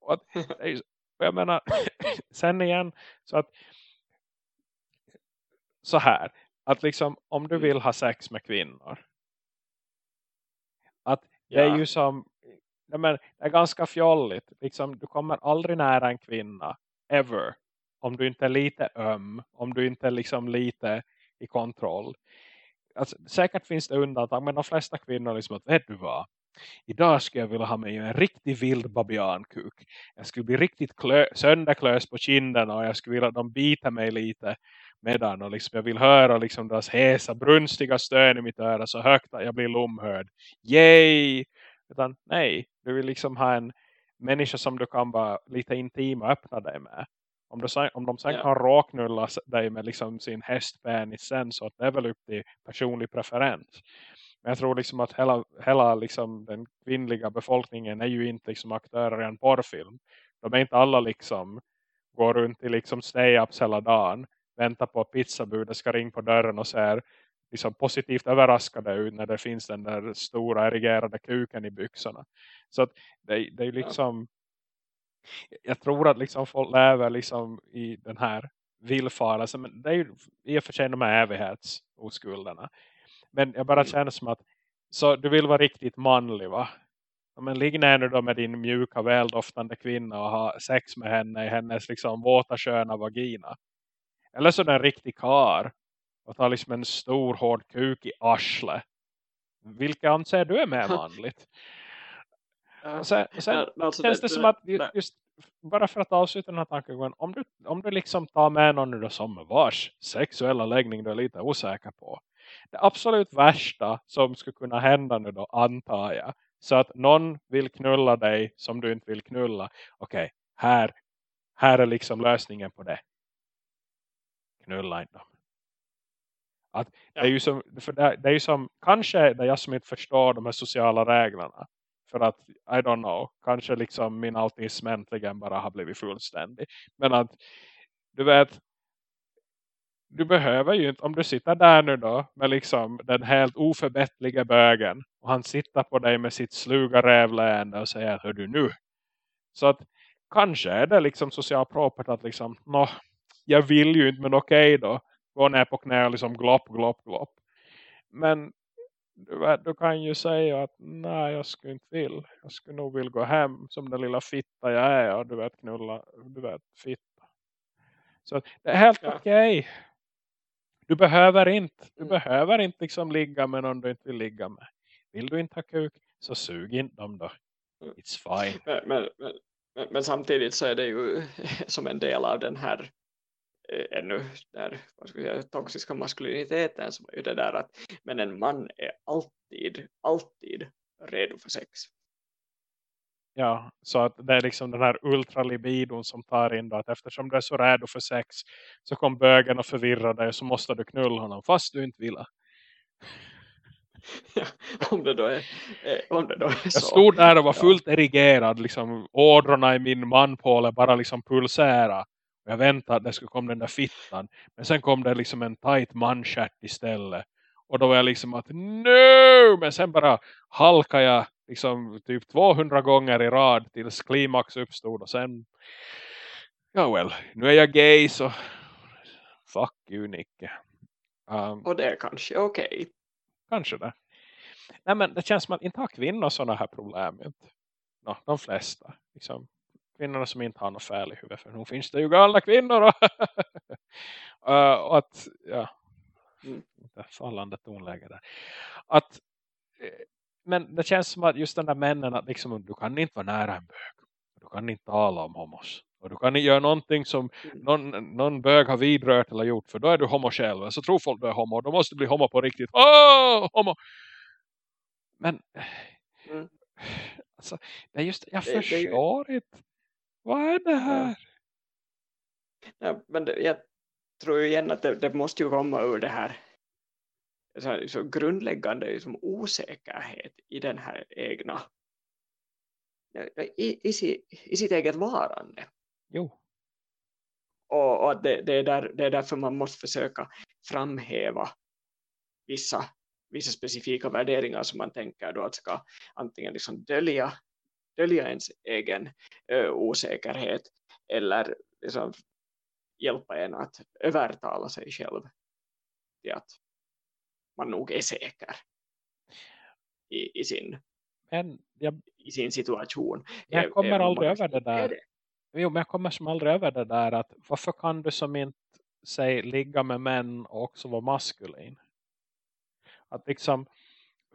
och att, och jag menar sen igen så att så här att liksom om du Mm. vill ha sex med kvinnor att det är ju som nej men, det är ganska fjolligt. Liksom, du kommer aldrig nära en kvinna ever om du inte är lite öm om du inte är liksom lite i kontroll. Alltså, säkert finns det undantag men de flesta kvinnor liksom att vet du vad? Idag skulle jag vilja ha mig en riktigt vild babiankuk. Jag skulle bli riktigt klö, sönderklös på kinderna och jag skulle vilja att de biter mig lite medan och liksom jag vill höra liksom deras hesa brunstiga stön i mitt öra så högt att jag blir lomhörd. Yay! Utan nej, du vill liksom ha en människa som du kan vara lite intim och öppna dig med om, du, sen- om de sen Ja. kan råknulla dig med liksom sin hästpenis sen så att det är väl upp till personlig preferens men jag tror liksom att hela, hela liksom den kvinnliga befolkningen är ju inte liksom aktörer i en porrfilm. De är inte alla liksom går runt i liksom stay-ups hela dagen. Väntar på att pizzabudet ska ringa på dörren och ser liksom positivt överraskade ut när det finns den där stora erigerade kuken i byxorna. Så att det, det är liksom jag tror att liksom folk lever liksom i den här villfarelsen. Men det är ju i och för sig de här evighetsoskulderna. Men jag bara Mm. känner som att så du vill vara riktigt manlig va? Men ligg ner nu då med din mjuka väldoftande kvinna och ha sex med henne i hennes liksom våta sköna vagina. Eller så är det en riktig kar och tar liksom en stor hård kuk i arsle. Vilka anser du är mer manligt? Och sen, och sen Ja, alltså känns det, det- som att just bara för att avsluta den här tankegången om du, om du liksom tar med någon då som vars sexuella läggning du är lite osäker på. Det absolut värsta som skulle kunna hända nu då antar jag så att någon vill knulla dig som du inte vill knulla. Okej, här, här är liksom lösningen på det. Knulla inte dem. Att det är ju som, för det, det är ju som kanske det är jag som inte förstår de här sociala reglerna för att, I don't know, kanske liksom min autism äntligen bara har blivit fullständig. Men att, du vet, du behöver ju inte, om du sitter där nu då med liksom den helt oförbättliga bögen och han sitter på dig med sitt sluga rävläende och säger, hör du nu? Så att kanske är det liksom socialt propert att liksom, nå, jag vill ju inte men okej då, gå ner på knä och liksom glopp, glopp, glopp. Men du, du kan ju säga att nej jag skulle inte vill. Jag skulle nog vilja gå hem som den lilla fitta jag är och du vet knulla, du vet fitta. Så det är helt Ja. okej. Du behöver inte, du Mm. behöver inte liksom ligga med någon du inte vill ligga med. Vill du inte ha kuk så sug inte dem då. Mm. It's fine. Men, men, men, men, samtidigt så är det ju som en del av den här ännu där, vad ska säga, toxiska maskuliniteten som är det där att men en man är alltid, alltid redo för sex. Ja, så att det är liksom den här ultralibidon som tar in då att eftersom du är så rädd för sex så kom bögen och förvirra dig så måste du knulla honom fast du inte vill. Ja, om det då är, eh, om det då är så. Jag stod där och var fullt erigerad. Liksom, ådrorna i min manpåle bara liksom pulsera. Jag väntade att det skulle komma den där fittan. Men sen kom det liksom en tight manstjärt istället. Och då var jag liksom att no! Men sen bara halkade jag liksom typ 200 gånger i rad tills klimax uppstod. Och sen, ja well, nu är jag gay så fuck you Nicke. Um, Och det är kanske okej. Kanske det. Nej men det känns som att inte har kvinnor sådana här problem. Inte. No, de flesta. Liksom, kvinnorna som inte har något fel i huvudet. För nu finns det ju galna kvinnor. Och, uh, och att, ja. Mm. Fallande tonläge där. Att, eh, men det känns som att just den där männen att liksom, du kan inte vara nära en bög. Du kan inte tala om homos. Och du kan inte göra någonting som Mm. någon, någon bög har vidrört eller gjort. För då är du homo själv. Så tror folk du är homo. Då måste du bli homo på riktigt. Åh, homo! Men Mm. alltså, det är just, jag Det- det är ju- förstår inte. Vad är det här? Ja, men det, jag tror ju igen att det, det måste ju komma ur det här så, här, så grundläggande liksom, osäkerhet i den här egna i, i, i sitt eget varande. Jo, Och, och det, det, är där, det är därför man måste försöka framhäva vissa, vissa specifika värderingar som man tänker då att ska antingen liksom dölja, dölja ens egen ö, osäkerhet eller liksom hjälpa en att övertala sig själv till att man nog är säker i, i, sin, men jag, i sin situation. jag Ä- kommer även aldrig över det där. jo, men jag kommer som aldrig över det där att varför kan du som inte säg ligga med män och också vara maskulin? Att liksom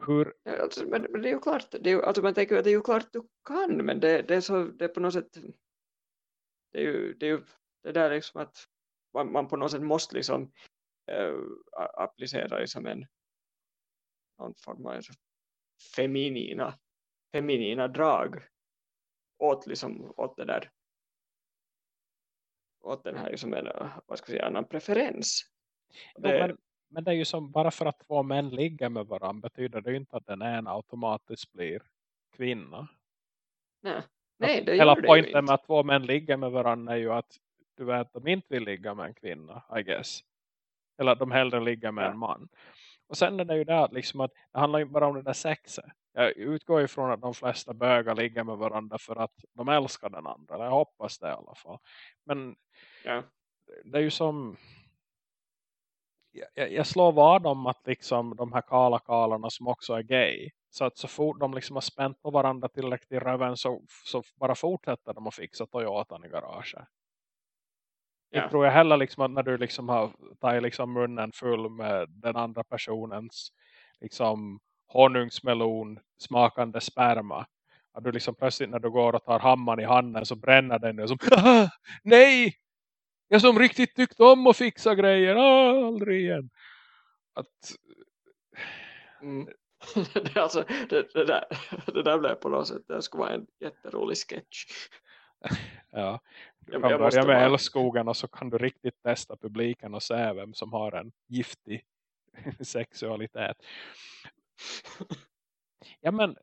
hur, Alltså, men, men det är ju klart, det är ju, alltså man tänker att det är ju klart du kan, men det, det är så, det är på något sätt, det är ju det, är ju, det där liksom att man, man på något sätt måste liksom äh, applicera liksom en någon form av feminina, feminina drag åt liksom, åt det där åt den här liksom en, vad ska jag säga, annan preferens. Jo, Det, men, men det är ju som bara för att två män ligger med varandra betyder det ju inte att den ena automatiskt blir kvinna. nej, nej, det Hela poängen med att två män ligger med varandra är ju att du vet de inte vill ligga med en kvinna, I guess. Eller att de hellre ligger med Ja. en man. Och sen är det ju det att, liksom att det handlar ju bara om det där sexet. Jag utgår ifrån att de flesta bögar ligger med varandra för att de älskar den andra. Jag hoppas det i alla fall. Men Ja. det är ju som jag, jag slår vad om att liksom de här kala kalarna som också är gay så att så fort de liksom har spänt på varandra tillräckligt i röven så, så bara fortsätter de att fixa Toyotan i garaget. Ja. Jag tror jag heller liksom att när du liksom har tagit liksom munnen full med den andra personens liksom honungsmelon smakande sperma. Att du liksom plötsligt när du går och tar hammaren i handen så bränner den och som nej! Jag som riktigt tyckte om att fixa grejer. Ah, aldrig igen. Att... Mm. det, alltså, det, det, där, det där blev på något sätt det skulle vara en jätterolig sketch. ja, du kan jag börja med bara... älskogen och så kan du riktigt testa publiken och se vem som har en giftig sexualitet. ja men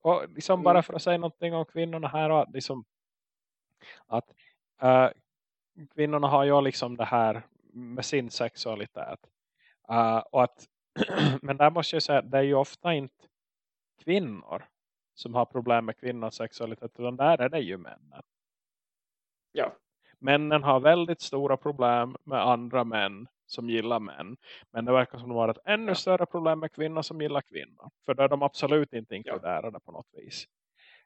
och liksom bara mm. för att säga någonting om kvinnorna här liksom att uh, kvinnorna har ju liksom det här med sin sexualitet uh, och att men där måste jag säga att det är ju ofta inte kvinnor som har problem med kvinnors sexualitet utan där är det ju männen. Ja. Männen har väldigt stora problem med andra män som gillar män. Men det verkar som att det var ett ännu ja. större problem med kvinnor som gillar kvinnor. För där är de absolut inte inkluderade ja. på något vis.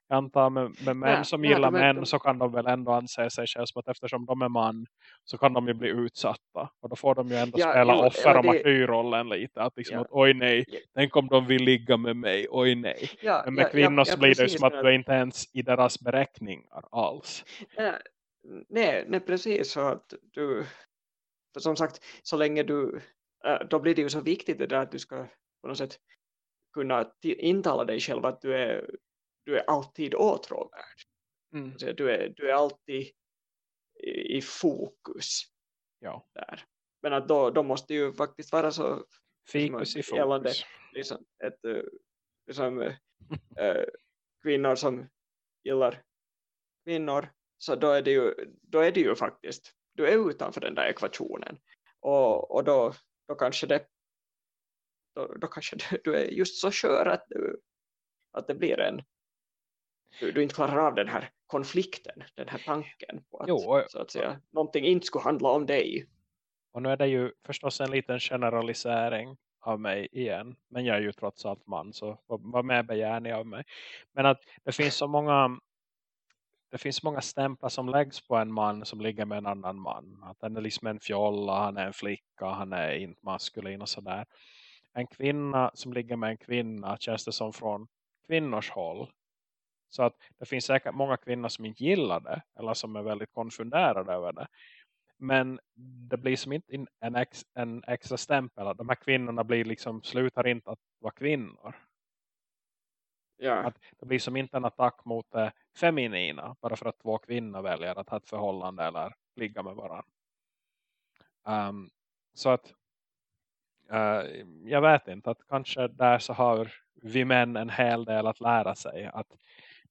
Jag antar med, med män nej, som gillar nej, män så kan de väl ändå anse sig själva som att eftersom de är man så kan de ju bli utsatta. Och då får de ju ändå ja, spela jo, offer och det... martyrrollen lite. Att liksom ja. att oj nej, ja. tänk om de vill ligga med mig, oj nej. Ja, Men med kvinnor så blir det som att du är inte ens i deras beräkningar alls. nej, nej, precis så att du som sagt, så länge du, äh, då blir det ju så viktigt det där att du ska på något sätt kunna intala dig själv att du är, du är alltid åtråvärd. Mm. Alltså, du, är, du är alltid i, i fokus. Ja. Där. Men att då, då måste ju faktiskt vara så Fikus i fokus. Gällande, liksom, ett, eh, liksom, äh, kvinnor som gillar kvinnor så då är det ju, då är det ju faktiskt du är utanför den där ekvationen och, och då, då kanske det då, då kanske du, du, är just så skör att, du, att det blir en du, du inte klarar av den här konflikten, den här tanken på att, jo, så att säga, någonting inte skulle handla om dig. Och nu är det ju förstås en liten generalisering av mig igen. Men jag är ju trots allt man så var med begärlig av mig. Men att det finns så många det finns många stämplar som läggs på en man som ligger med en annan man. Att han är liksom en fjolla, han är en flicka, han är inte maskulin och sådär. En kvinna som ligger med en kvinna känns det som från kvinnors håll. Så att det finns säkert många kvinnor som inte gillar det. Eller som är väldigt konfunderade över det. Men det blir som inte en, ex, en extra stämpel. De här kvinnorna blir liksom, slutar inte att vara kvinnor. Ja. Att det blir som inte en attack mot det feminina. Bara för att två kvinnor väljer att ha ett förhållande eller ligga med varandra. Um, så att uh, jag vet inte att kanske där så har vi män en hel del att lära sig. Att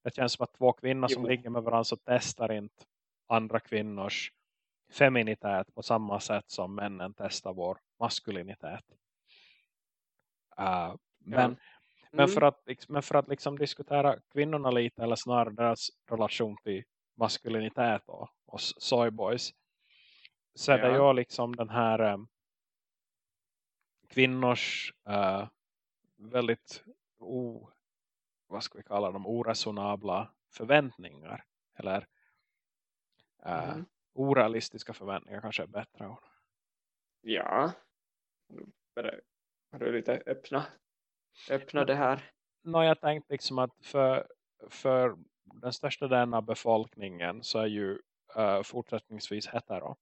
det känns som att två kvinnor som ligger med varandra så testar inte andra kvinnors feminitet på samma sätt som männen testar vår maskulinitet. Uh, men, men mm. för att, men för att liksom diskutera kvinnorna lite eller snarare deras relation till maskulinitet och, och soyboys så är ja. det ju liksom den här um, kvinnors uh, väldigt o, vad ska vi kalla dem, oresonabla förväntningar eller uh, mm. orealistiska förväntningar kanske är bättre ord. Ja, har du lite öppna öppna det här? Nå, jag tänkte liksom att för, för den största delen av befolkningen så är ju uh, fortsättningsvis hetero.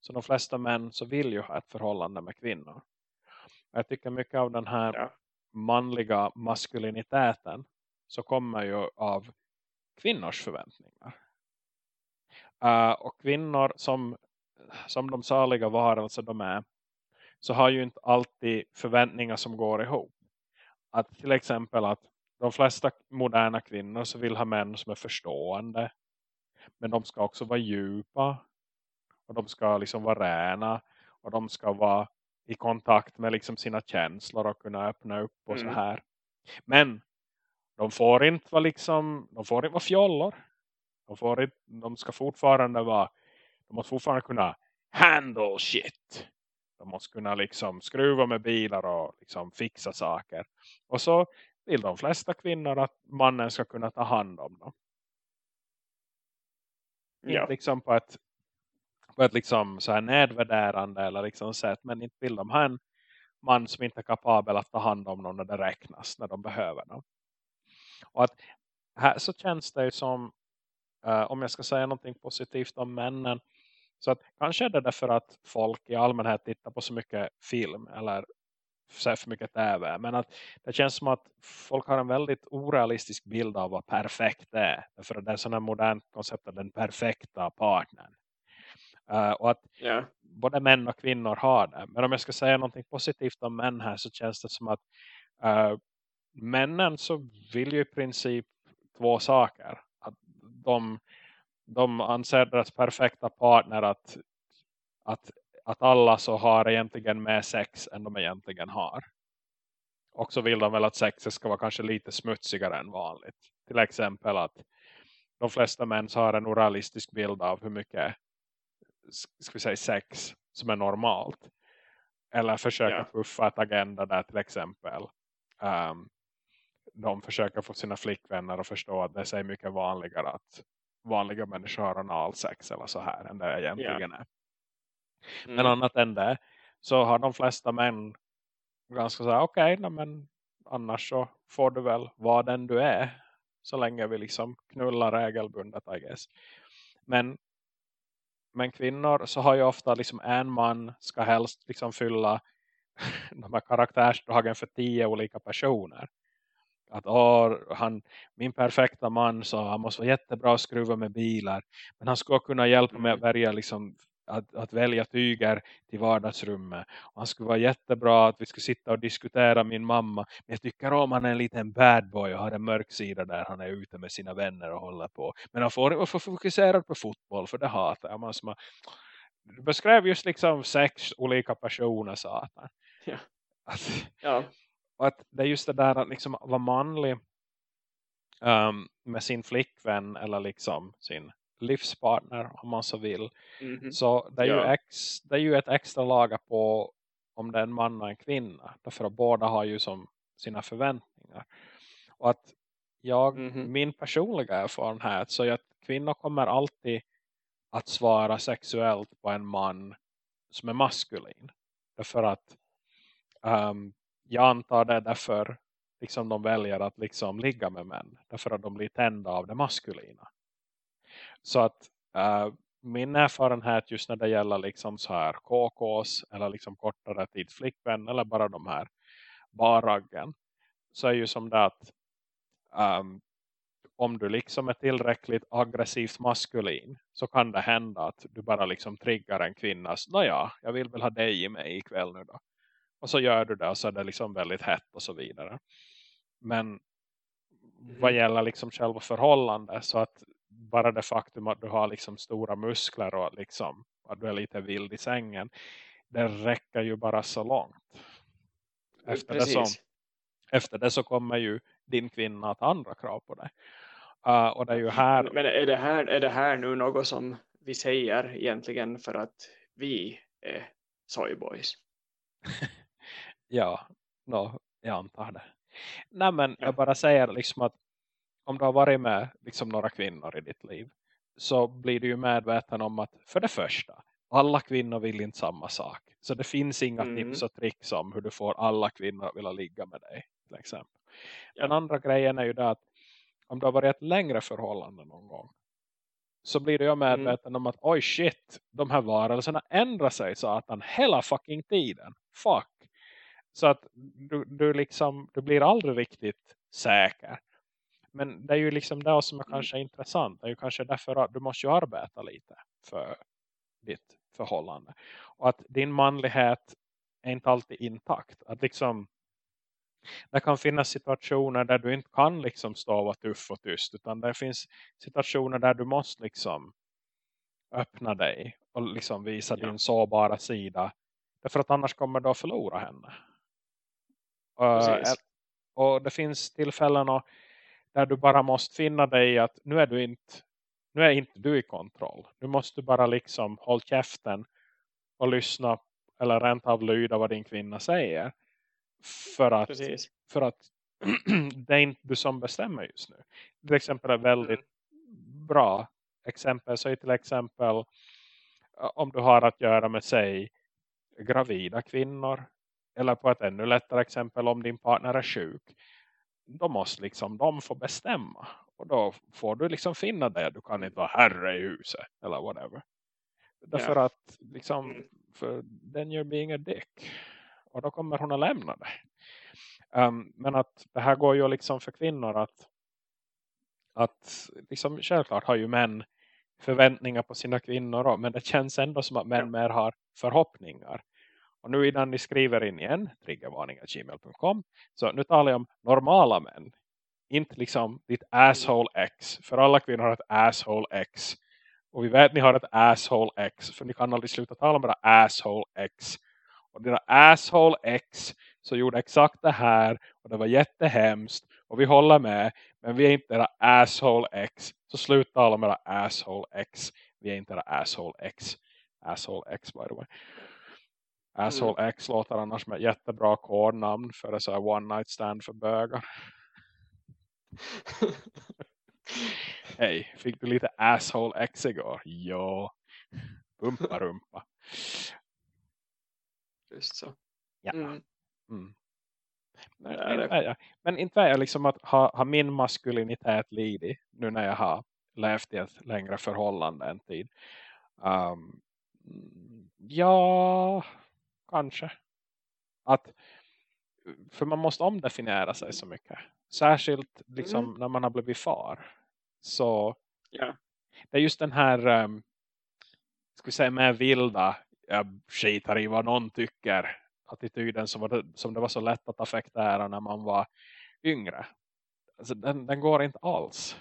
Så de flesta män så vill ju ha ett förhållande med kvinnor. Jag tycker mycket av den här ja. manliga maskuliniteten så kommer ju av kvinnors förväntningar. Uh, och kvinnor som, som de saliga varelser de är så har ju inte alltid förväntningar som går ihop att till exempel att de flesta moderna kvinnor så vill ha män som är förstående. Men de ska också vara djupa. Och de ska liksom vara räna. Och de ska vara i kontakt med liksom sina känslor och kunna öppna upp och mm. så här. Men de får inte vara liksom, de får inte vara fjollor. De, får inte, de ska fortfarande vara, de måste fortfarande kunna handle shit. De måste kunna liksom skruva med bilar och liksom fixa saker. Och så vill de flesta kvinnor att mannen ska kunna ta hand om dem. Ja. Inte liksom på ett, på ett liksom så här nedvärderande eller liksom sätt. Men inte vill de ha en man som inte är kapabel att ta hand om någon när det räknas, när de behöver dem. Och att här så känns det som, uh, om jag ska säga någonting positivt om männen, så att kanske är det därför att folk i allmänhet tittar på så mycket film eller ser för mycket tv. Men att det känns som att folk har en väldigt orealistisk bild av vad perfekt är. För det är sådana modernt koncept av den perfekta partnern. Uh, och att yeah. både män och kvinnor har det. Men om jag ska säga någonting positivt om män här så känns det som att uh, männen så vill ju i princip två saker. Att de, de anser deras perfekta partner att, att, att alla så har egentligen mer sex än de egentligen har. Och så vill de väl att sexet ska vara kanske lite smutsigare än vanligt. Till exempel att de flesta män har en orealistisk bild av hur mycket ska vi säga sex som är normalt. Eller försöka yeah. puffa ett agenda där till exempel um, de försöker få sina flickvänner att förstå att det är mycket vanligare att vanliga människor har analsex eller så här än det egentligen yeah. är. Mm. Men annat än det så har de flesta män ganska så här, okej, okay, men annars så får du väl vara den du är så länge vi liksom knullar regelbundet, I guess. Men men kvinnor så har ju ofta liksom en man ska helst liksom fylla de här karaktärsdragen för tio olika personer. Att han, min perfekta man så han måste vara jättebra att skruva med bilar. Men han ska kunna hjälpa mig att mm. välja liksom att, att välja tyger till vardagsrummet. Och han skulle vara jättebra att vi skulle sitta och diskutera min mamma. Men jag tycker om han är en liten bad boy och har en mörk sida där han är ute med sina vänner och håller på. Men han får, får fokusera på fotboll för det hatar jag. Man som du beskrev just liksom sex olika personer satan. Ja. Att, ja. Att det är just det där att liksom vara manlig um, med sin flickvän eller liksom sin livspartner om man så vill. Mm -hmm. Så det är, ja. ju ex, det är ju ett extra lager på om det är en man och en kvinna. Därför att båda har ju som sina förväntningar. Och att jag, mm -hmm. min personliga erfarenhet så är att kvinnor kommer alltid att svara sexuellt på en man som är maskulin. Därför att um, jag antar det därför liksom de väljer att liksom ligga med män. Därför att de blir tända av det maskulina. Så att uh, min erfarenhet just när det gäller liksom så här KKs eller liksom kortare tid flickvän eller bara de här barraggen så är ju som det att um, om du liksom är tillräckligt aggressivt maskulin så kan det hända att du bara liksom triggar en kvinnas, nåja, jag vill väl ha dig i mig ikväll nu då. Och så gör du det och så är det liksom väldigt hett och så vidare. Men mm. vad gäller liksom själva förhållande så att bara det faktum att du har liksom stora muskler och liksom att du är lite vild i sängen det räcker ju bara så långt. Efter det, så, efter det så kommer ju din kvinna att andra krav på dig. Uh, och det är ju här... Men är det här, är det här nu något som vi säger egentligen för att vi är soyboys? ja, no, jag antar det. Nej men ja. jag bara säger liksom att om du har varit med liksom några kvinnor i ditt liv så blir du ju medveten om att för det första, alla kvinnor vill inte samma sak. Så det finns inga mm. tips och tricks om hur du får alla kvinnor att vilja ligga med dig till exempel. Ja. Den andra grejen är ju det att om du har varit ett längre förhållande någon gång så blir du ju medveten mm. om att oj shit, de här varelserna ändrar sig satan hela fucking tiden. Fuck. Så att du, du liksom, du blir aldrig riktigt säker. Men det är ju liksom det som är mm. kanske intressant. Det är ju kanske därför att du måste arbeta lite för ditt förhållande. Och att din manlighet är inte alltid intakt. Att liksom det kan finnas situationer där du inte kan liksom stå och vara tuff och tyst. Utan det finns situationer där du måste liksom öppna dig och liksom visa ja. din sårbara sida. Därför att annars kommer du att förlora henne. Precis. Och det finns tillfällen där du bara måste finna dig att nu är du inte nu är inte du i kontroll. Nu måste du bara liksom hålla käften och lyssna eller rent av lyda vad din kvinna säger. För att, Precis. för att det är inte du som bestämmer just nu. Till exempel är väldigt mm. bra exempel så till exempel om du har att göra med sig gravida kvinnor eller på ett ännu lättare exempel om din partner är sjuk. Då måste liksom de få bestämma. Och då får du liksom finna det. Du kan inte vara herre i huset. Eller whatever. Därför yeah. att liksom. För then you're being a dick. Och då kommer hon att lämna dig. Um, men att det här går ju liksom för kvinnor att. Att liksom självklart har ju män förväntningar på sina kvinnor. Men det känns ändå som att män mer har förhoppningar. Och nu innan ni skriver in igen, triggervarning.gmail.com. Så nu talar jag om normala män. Inte liksom ditt asshole X. För alla kvinnor har ett asshole X. Och vi vet att ni har ett asshole X. För ni kan aldrig sluta tala om era asshole X. Och dina asshole X så gjorde exakt det här. Och det var jättehemskt. Och vi håller med. Men vi är inte era asshole X. Så sluta tala om era asshole X. Vi är inte era asshole X. Asshole X by the way. Asshole mm. X låter annars med jättebra kodnamn för det så här one night stand för bögar. Hej, fick du lite asshole X igår? Ja. Bumpa rumpa. Just så. Ja. Mm. Mm. Men, men, ja. men inte är jag liksom att ha, ha min maskulinitet lidit nu när jag har levt i ett längre förhållande en tid. Um, ja, kanske. Att, för man måste omdefiniera sig så mycket. Särskilt liksom mm. när man har blivit far. Så yeah. det är just den här um, ska vi säga mer vilda jag skitar i vad någon tycker attityden som, var det, som det var så lätt att affektera när man var yngre. Alltså, den, den går inte alls.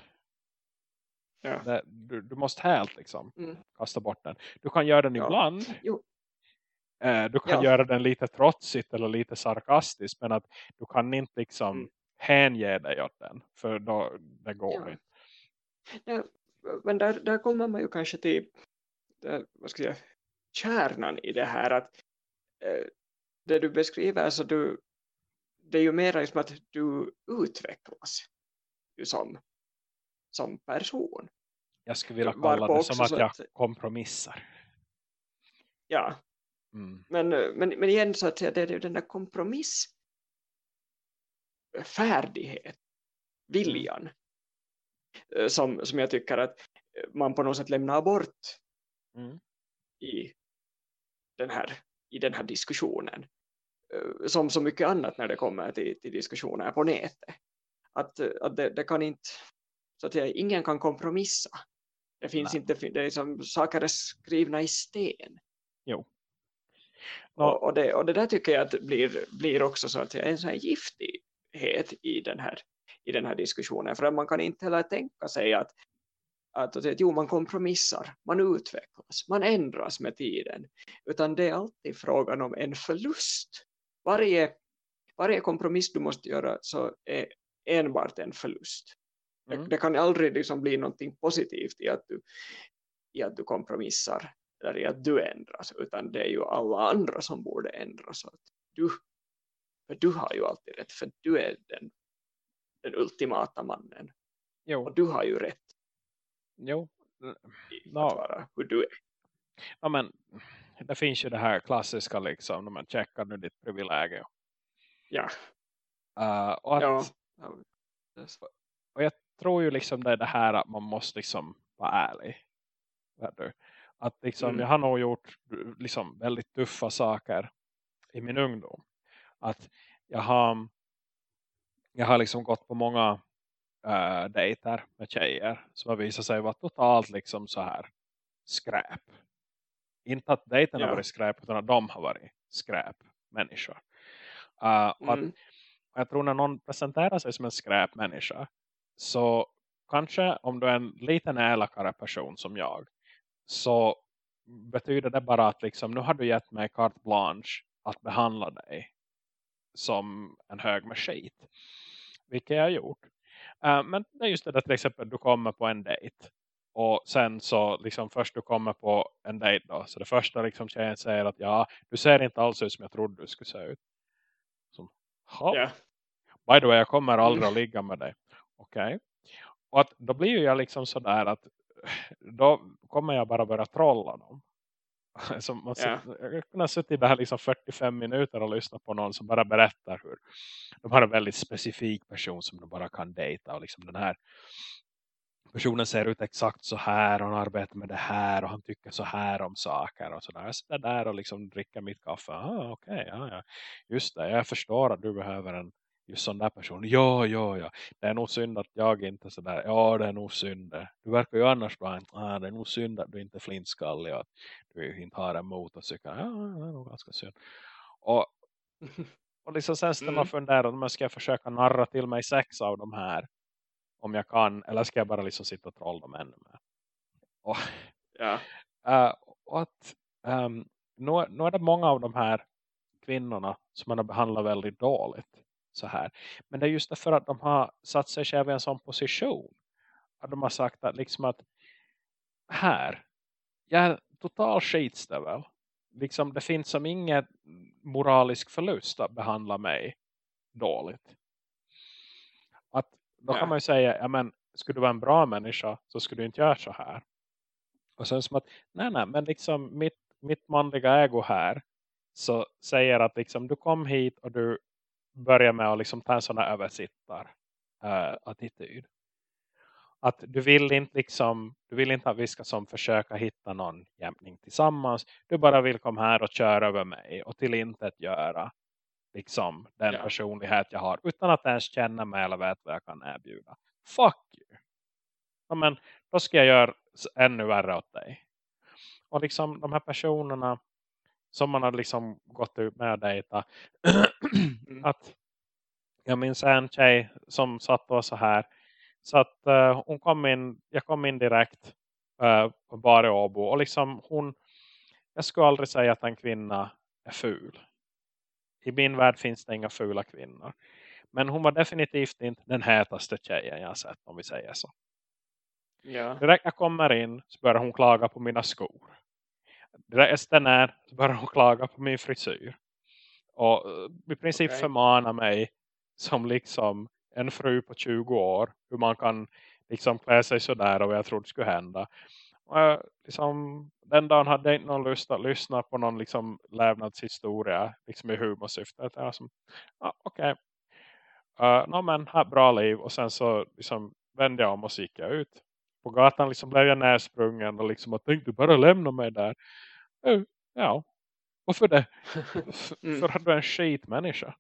Ja. Det, du, du, måste helt liksom mm. kasta bort den. Du kan göra den ja. ibland. Jo. Eh, du kan ja. göra den lite trotsigt eller lite sarkastiskt. Men att du kan inte liksom mm. hänge dig åt den. För då, det går inte. Ja, men där, där kommer man ju kanske till där, vad ska jag säga, kärnan i det här. att eh, Det du beskriver, alltså du, det är ju mer liksom att du utvecklas ju som, som person. Jag skulle vilja kalla det som att jag kompromissar. Ja, Mm. Men, men, men igen så att säga, det är den där kompromiss färdighet, viljan mm. som, som jag tycker att man på något sätt lämnar bort mm. i, den här, i den här diskussionen som så mycket annat när det kommer till, till diskussioner på nätet att, att det, det kan inte så att säga, ingen kan kompromissa det finns Nej. inte, det är som saker är skrivna i sten jo och, och, det, och det där tycker jag att blir, blir också så att säga, en sån här giftighet i den här, i den här diskussionen. För att man kan inte heller tänka sig att, att, att jo, man kompromissar, man utvecklas, man ändras med tiden. Utan det är alltid frågan om en förlust. Varje, varje kompromiss du måste göra så är enbart en förlust. Mm. Det, det, kan aldrig liksom bli någonting positivt i att du, i att du kompromissar eller i att du ändras utan det är ju alla andra som borde ändras så att du, för du har ju alltid rätt för du är den, den ultimata mannen jo. och du har ju rätt jo no. att vara hur du är ja men det finns ju det här klassiska liksom när man checkar nu ditt privilegium ja uh, och, att, ja. och jag tror ju liksom det är det här att man måste liksom vara ärlig? Att liksom, mm. jag har nog gjort liksom, väldigt tuffa saker i min ungdom. Att jag har, jag har liksom gått på många äh, dejter med tjejer som har visat sig vara totalt liksom så här skräp. Inte att dejten ja. har varit skräp utan att de har varit skräp människor. Uh, mm. att, jag tror när någon presenterar sig som en skräp människa så kanske om du är en liten elakare person som jag så betyder det bara att liksom, nu har du gett mig carte blanche att behandla dig som en hög med skit. Vilket jag har gjort. Uh, men det är just det där till exempel du kommer på en dejt. Och sen så liksom först du kommer på en dejt då. Så det första liksom tjejen säger att ja, du ser inte alls ut som jag trodde du skulle se ut. Som, yeah. By the way, jag kommer aldrig att ligga med dig. Okej. Okay. Och att, då blir jag liksom sådär att då kommer jag bara börja trolla dem. Alltså man Ja. jag kunde suttit där liksom 45 minuter och lyssna på någon som bara berättar hur de har en väldigt specifik person som de bara kan dejta och liksom den här personen ser ut exakt så här och han arbetar med det här och han tycker så här om saker och sådär. Jag sitter där och liksom dricker mitt kaffe. Ah, okej, okay, ja, ja. Just det, jag förstår att du behöver en just sån där person. Ja, ja, ja. Det är nog synd att jag inte sådär. Ja, det är nog synd. Du verkar ju annars bara, ah, det är nog synd att du inte är flintskallig och att du inte har en motorcykel. Ja, det är nog ganska synd. Och, och liksom sen ska man Mm. fundera om jag ska försöka narra till mig sex av de här om jag kan, eller ska jag bara liksom sitta och trolla dem ännu mer. Och, Ja. eh, och att um, nu, nu är det många av de här kvinnorna som man har behandlat väldigt dåligt så här. Men det är just därför att de har satt sig själva i en sån position. Att de har sagt att liksom att här, jag är total skitstövel. Liksom det finns som inget moralisk förlust att behandla mig dåligt. Att då Ja. kan man ju säga, ja men skulle du vara en bra människa så skulle du inte göra så här. Och sen som att, nej nej, men liksom mitt, mitt manliga ägo här så säger att liksom du kom hit och du börjar med att liksom ta en sån här översittar uh, attityd. Att du vill inte liksom, du vill inte att vi ska som försöka hitta någon jämning tillsammans. Du bara vill komma här och köra över mig och till intet göra liksom den Ja. personlighet jag har utan att ens känna mig eller vet vad jag kan erbjuda. Fuck you. Ja, men då ska jag göra ännu värre åt dig. Och liksom de här personerna som man har liksom gått ut med att dejta. Mm. att jag minns en tjej som satt och så här. Så att eh, hon kom in, jag kom in direkt uh, på Bar i Åbo. Och liksom hon, jag skulle aldrig säga att en kvinna är ful. I min värld finns det inga fula kvinnor. Men hon var definitivt inte den hetaste tjejen jag har sett om vi säger så. Ja. Direkt jag kommer in så börjar hon klaga på mina skor. Direkt efter när så börjar hon klaga på min frisyr. Och eh, i princip Okej. förmana mig som liksom en fru på 20 år. Hur man kan liksom klä sig sådär och vad jag trodde skulle hända. Och jag, liksom, den dagen hade jag inte någon lust att lyssna på någon liksom lävnadshistoria liksom i humorsyfte. Jag var som, ah, okej. Uh, no, men ha bra liv. Och sen så liksom vände jag om och så gick jag ut. På gatan liksom blev jag närsprungen och liksom att tänkte bara lämna mig där. Uh, ja, varför det? Mm. För att du är en skitmänniska.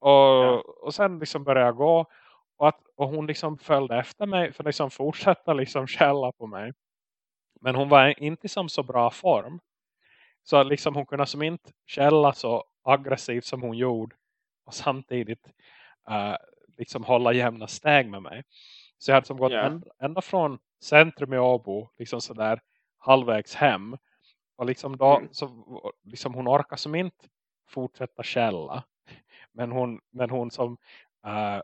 Och, Ja. och sen liksom började jag gå. Och, att, och hon liksom följde efter mig för att liksom fortsätta liksom skälla på mig. Men hon var inte som så bra form. Så att liksom hon kunde som inte skälla så aggressivt som hon gjorde. Och samtidigt eh, liksom hålla jämna steg med mig. Så jag hade som gått Ja. ända, ända från centrum i Åbo. Liksom sådär halvvägs hem. Och liksom då Mm. så liksom hon orkar som inte fortsätta skälla. Men hon, men hon som eh,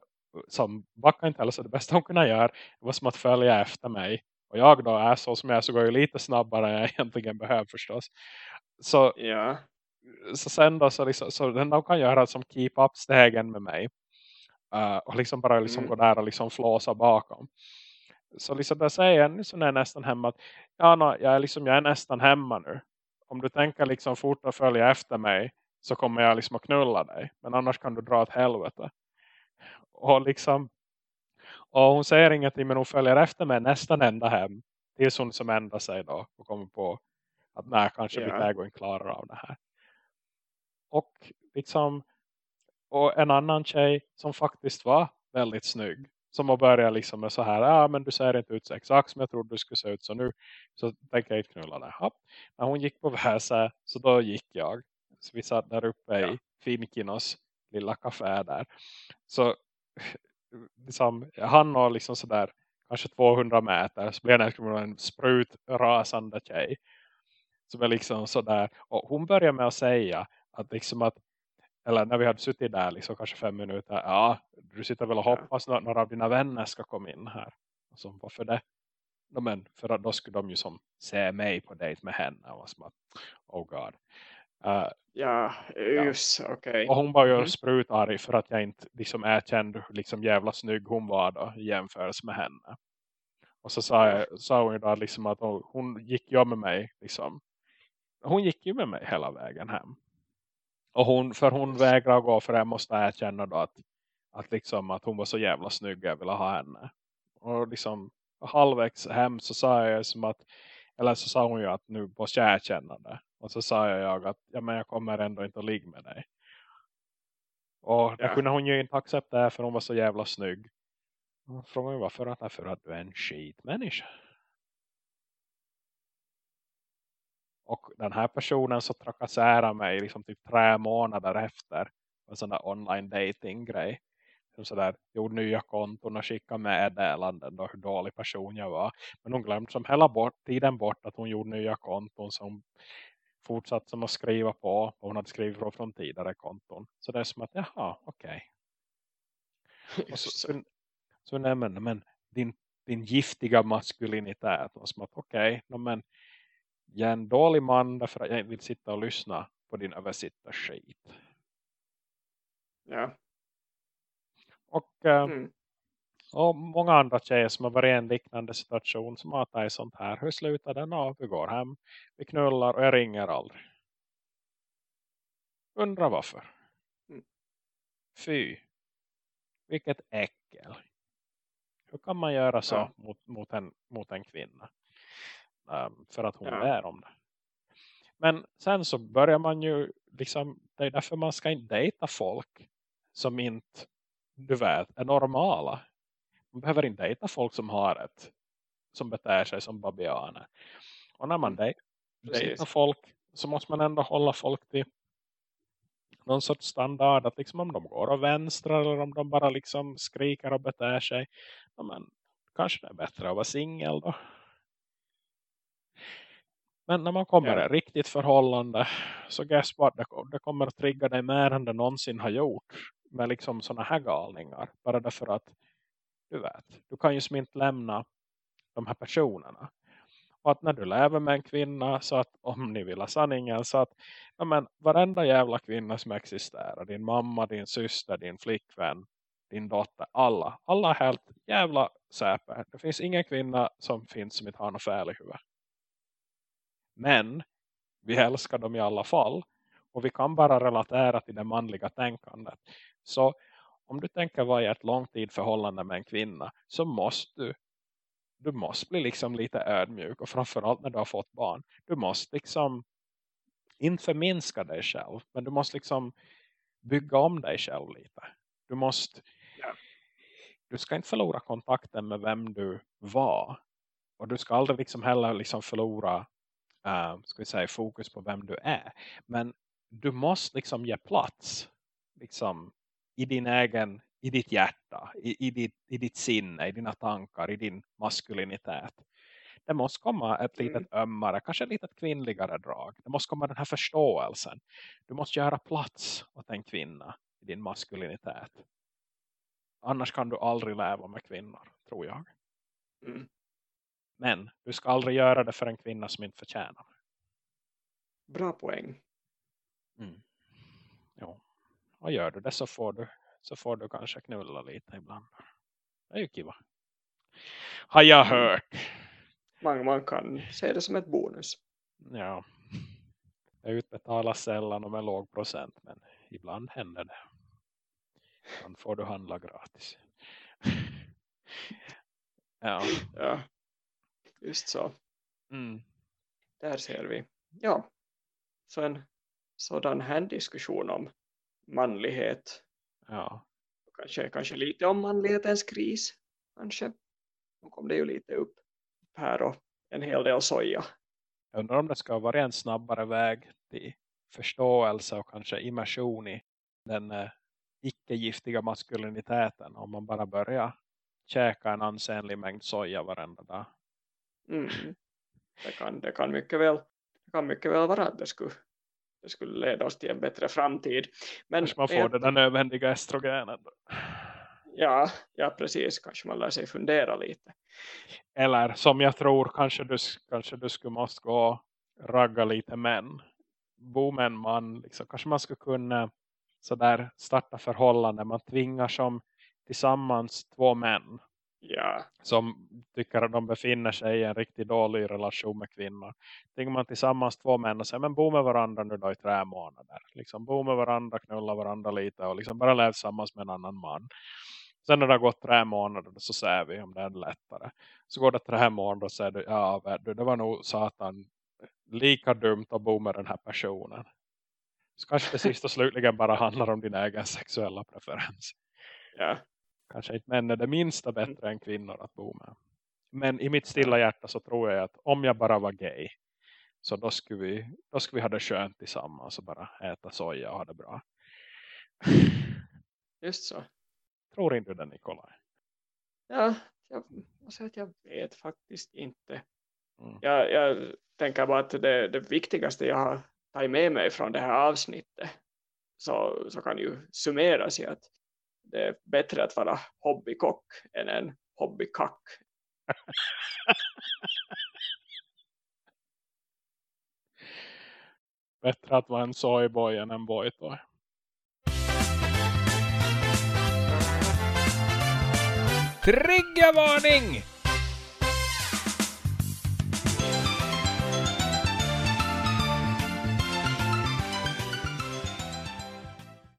som backar inte heller så det bästa hon kunde göra var som att följa efter mig. Och jag då är så som jag så går ju lite snabbare än jag egentligen behöver förstås. Så, Ja. så sen då så, liksom, så den de kan göra som keep up stegen med mig. Eh, och liksom bara liksom Mm. gå där och liksom flåsa bakom. Så liksom där säger nu så är nästan hemma att ja, no, jag, är liksom, jag är nästan hemma nu. Om du tänker liksom fort att följa efter mig så kommer jag liksom att knulla dig. Men annars kan du dra åt helvete. Och liksom och hon säger ingenting men hon följer efter mig nästan ända hem. Tills hon som ändrar sig då och kommer på att nej kanske Ja. mitt ägo inte klarar av det här. Och liksom och en annan tjej som faktiskt var väldigt snygg. Som har börjat liksom med så här, ja ah, men du ser inte ut så exakt som jag trodde du skulle se ut så nu så tänker jag inte knulla dig. Ja. När hon gick på väse så då gick jag. Så vi satt där uppe Ja. i Finkinos lilla kafé där. Så liksom, han har liksom sådär kanske 200 meter så blir det en sprut rasande tjej. Som är liksom sådär, och hon börjar med att säga att liksom att eller när vi hade suttit där liksom kanske fem minuter. Ja, du sitter väl och Ja. hoppas att några av dina vänner ska komma in här. Och så, varför det? No, men för då skulle de ju som se mig på dejt med henne. Och som att, oh god. Uh, Ja, just okej. och hon var ju Mhm. sprutarg för att jag inte liksom erkände hur liksom jävla snygg hon var då i jämförelse med henne. Och så sa, jag, sa hon ju då liksom att hon, hon gick ju med mig liksom hon gick ju med mig hela vägen hem. Och hon, för hon vägrar gå för jag måste erkänna då att, att, liksom, att hon var så jävla snygg jag ville ha henne. Och liksom halvvägs hem så sa jag som att eller så sa hon ju att nu måste jag erkänna det. Och så sa jag att ja, men jag kommer ändå inte att ligga med dig. Och det kunde hon ju inte acceptera för hon var så jävla snygg. Frågan var för att, för att du är en skitmänniska. Och den här personen så trakasserar mig liksom typ tre månader efter en sån där online dating grej. Som sådär gjorde nya konton och skickade meddelanden då hur dålig person jag var. Men hon glömde som hela bort, tiden bort att hon gjorde nya konton som fortsatte som att skriva på. Och hon hade skrivit från tidigare konton. Så det är som att, jaha, okej. Okay. så, så, så nej, men, men din, din giftiga maskulinitet. Och som att, okej, okay, men jag är en dålig man därför att jag vill sitta och lyssna på din översittarskit. Ja. Och, eh, mm. och många andra tjejer som har varit i en liknande situation som har tagit sånt här. Hur slutar den av? Vi går hem, vi knullar och jag ringer aldrig. Undrar varför. Mm. Fy. Vilket äckel. Hur kan man göra så ja. mot, mot, en, mot en kvinna? Um, för att hon ja. är om det. Men sen så börjar man ju liksom, det är därför man ska inte dejta folk som inte, du vet, är normala. Man behöver inte dejta folk som har ett, som beter sig som babianer. Och när man mm. dejtar folk så måste man ändå hålla folk till någon sorts standard att liksom om de går och vänstrar eller om de bara liksom skriker och beter sig ja, men kanske det är bättre att vara singel då men när man kommer i ett riktigt förhållande så guess what, det, kommer att trigga dig mer än det någonsin har gjort med liksom sådana här galningar. Bara därför att du vet, du kan ju som inte lämna de här personerna. Och att när du lever med en kvinna så att om ni vill ha sanningen så att ja men, varenda jävla kvinna som existerar, din mamma, din syster, din flickvän, din dotter, alla. Alla helt jävla säper. Det finns ingen kvinna som finns som inte har något fel i huvudet. Men vi älskar dem i alla fall. Och vi kan bara relatera till det manliga tänkandet. Så om du tänker vara i ett långtid förhållande med en kvinna så måste du du måste bli liksom lite ödmjuk och framförallt när du har fått barn. Du måste liksom inte förminska dig själv men du måste liksom bygga om dig själv lite. Du måste ja. du ska inte förlora kontakten med vem du var och du ska aldrig liksom heller liksom förlora uh, ska vi säga, fokus på vem du är. Men du måste liksom ge plats liksom, i din egen, i ditt hjärta, i, i, ditt, i ditt sinne, i dina tankar, i din maskulinitet. Det måste komma ett litet mm. ömmare, kanske ett litet kvinnligare drag. Det måste komma den här förståelsen. Du måste göra plats åt en kvinna i din maskulinitet. Annars kan du aldrig leva med kvinnor, tror jag. Mm. Men du ska aldrig göra det för en kvinna som inte förtjänar. Bra poäng. Mm. Jo. Och gör du det så får du, så får du kanske knulla lite ibland. Det är ju kiva. Har jag mm. hört. Man, man kan se det som ett bonus. Ja. Det utbetalas sällan och med låg procent. Men ibland händer det. Ibland får du handla gratis. ja. ja. Just så. Mm. Där ser vi. Ja. Så en sådan här diskussion om manlighet. Ja. Kanske, kanske lite om manlighetens kris. Kanske. Nu kom det ju lite upp här och en hel del soja. Jag undrar om det ska vara en snabbare väg till förståelse och kanske immersion i den eh, icke-giftiga maskuliniteten. Om man bara börjar käka en ansenlig mängd soja varenda dag. Mm. Det, kan, det, kan mycket väl, det kan mycket väl vara att det skulle, det skulle leda oss till en bättre framtid. Men Kanske man får jag, det där nödvändiga estrogenen. Ja, ja, precis. Kanske man lär sig fundera lite. Eller som jag tror, kanske du, kanske du skulle måste gå och ragga lite män. Bo med en man. Liksom. Kanske man skulle kunna så där starta förhållanden. Man tvingar som tillsammans två män Ja. Som tycker att de befinner sig i en riktigt dålig relation med kvinnor. Tänker man tillsammans två män och säger men bo med varandra nu då i tre månader. Liksom bo med varandra, knulla varandra lite och liksom bara lev tillsammans med en annan man. Sen när det har gått tre månader så ser vi om det är lättare. Så går det tre månader och säger du, ja det var nog satan lika dumt att bo med den här personen. Så kanske det sist och slutligen bara handlar om din egen sexuella preferens. Ja. Kanske inte män är det minsta bättre än kvinnor att bo med. Men i mitt stilla hjärta så tror jag att om jag bara var gay så då skulle vi, då skulle vi ha det skönt tillsammans och bara äta soja och ha det bra. Just så. Tror inte du det Nikolaj? Ja, jag måste att jag vet faktiskt inte. Mm. Jag, jag tänker bara att det, det viktigaste jag har tagit med mig från det här avsnittet så, så kan ju summeras i att det är bättre att vara hobbykock än en hobbykack. Bättre att vara en soyboy än en boytoy. Triggervarning!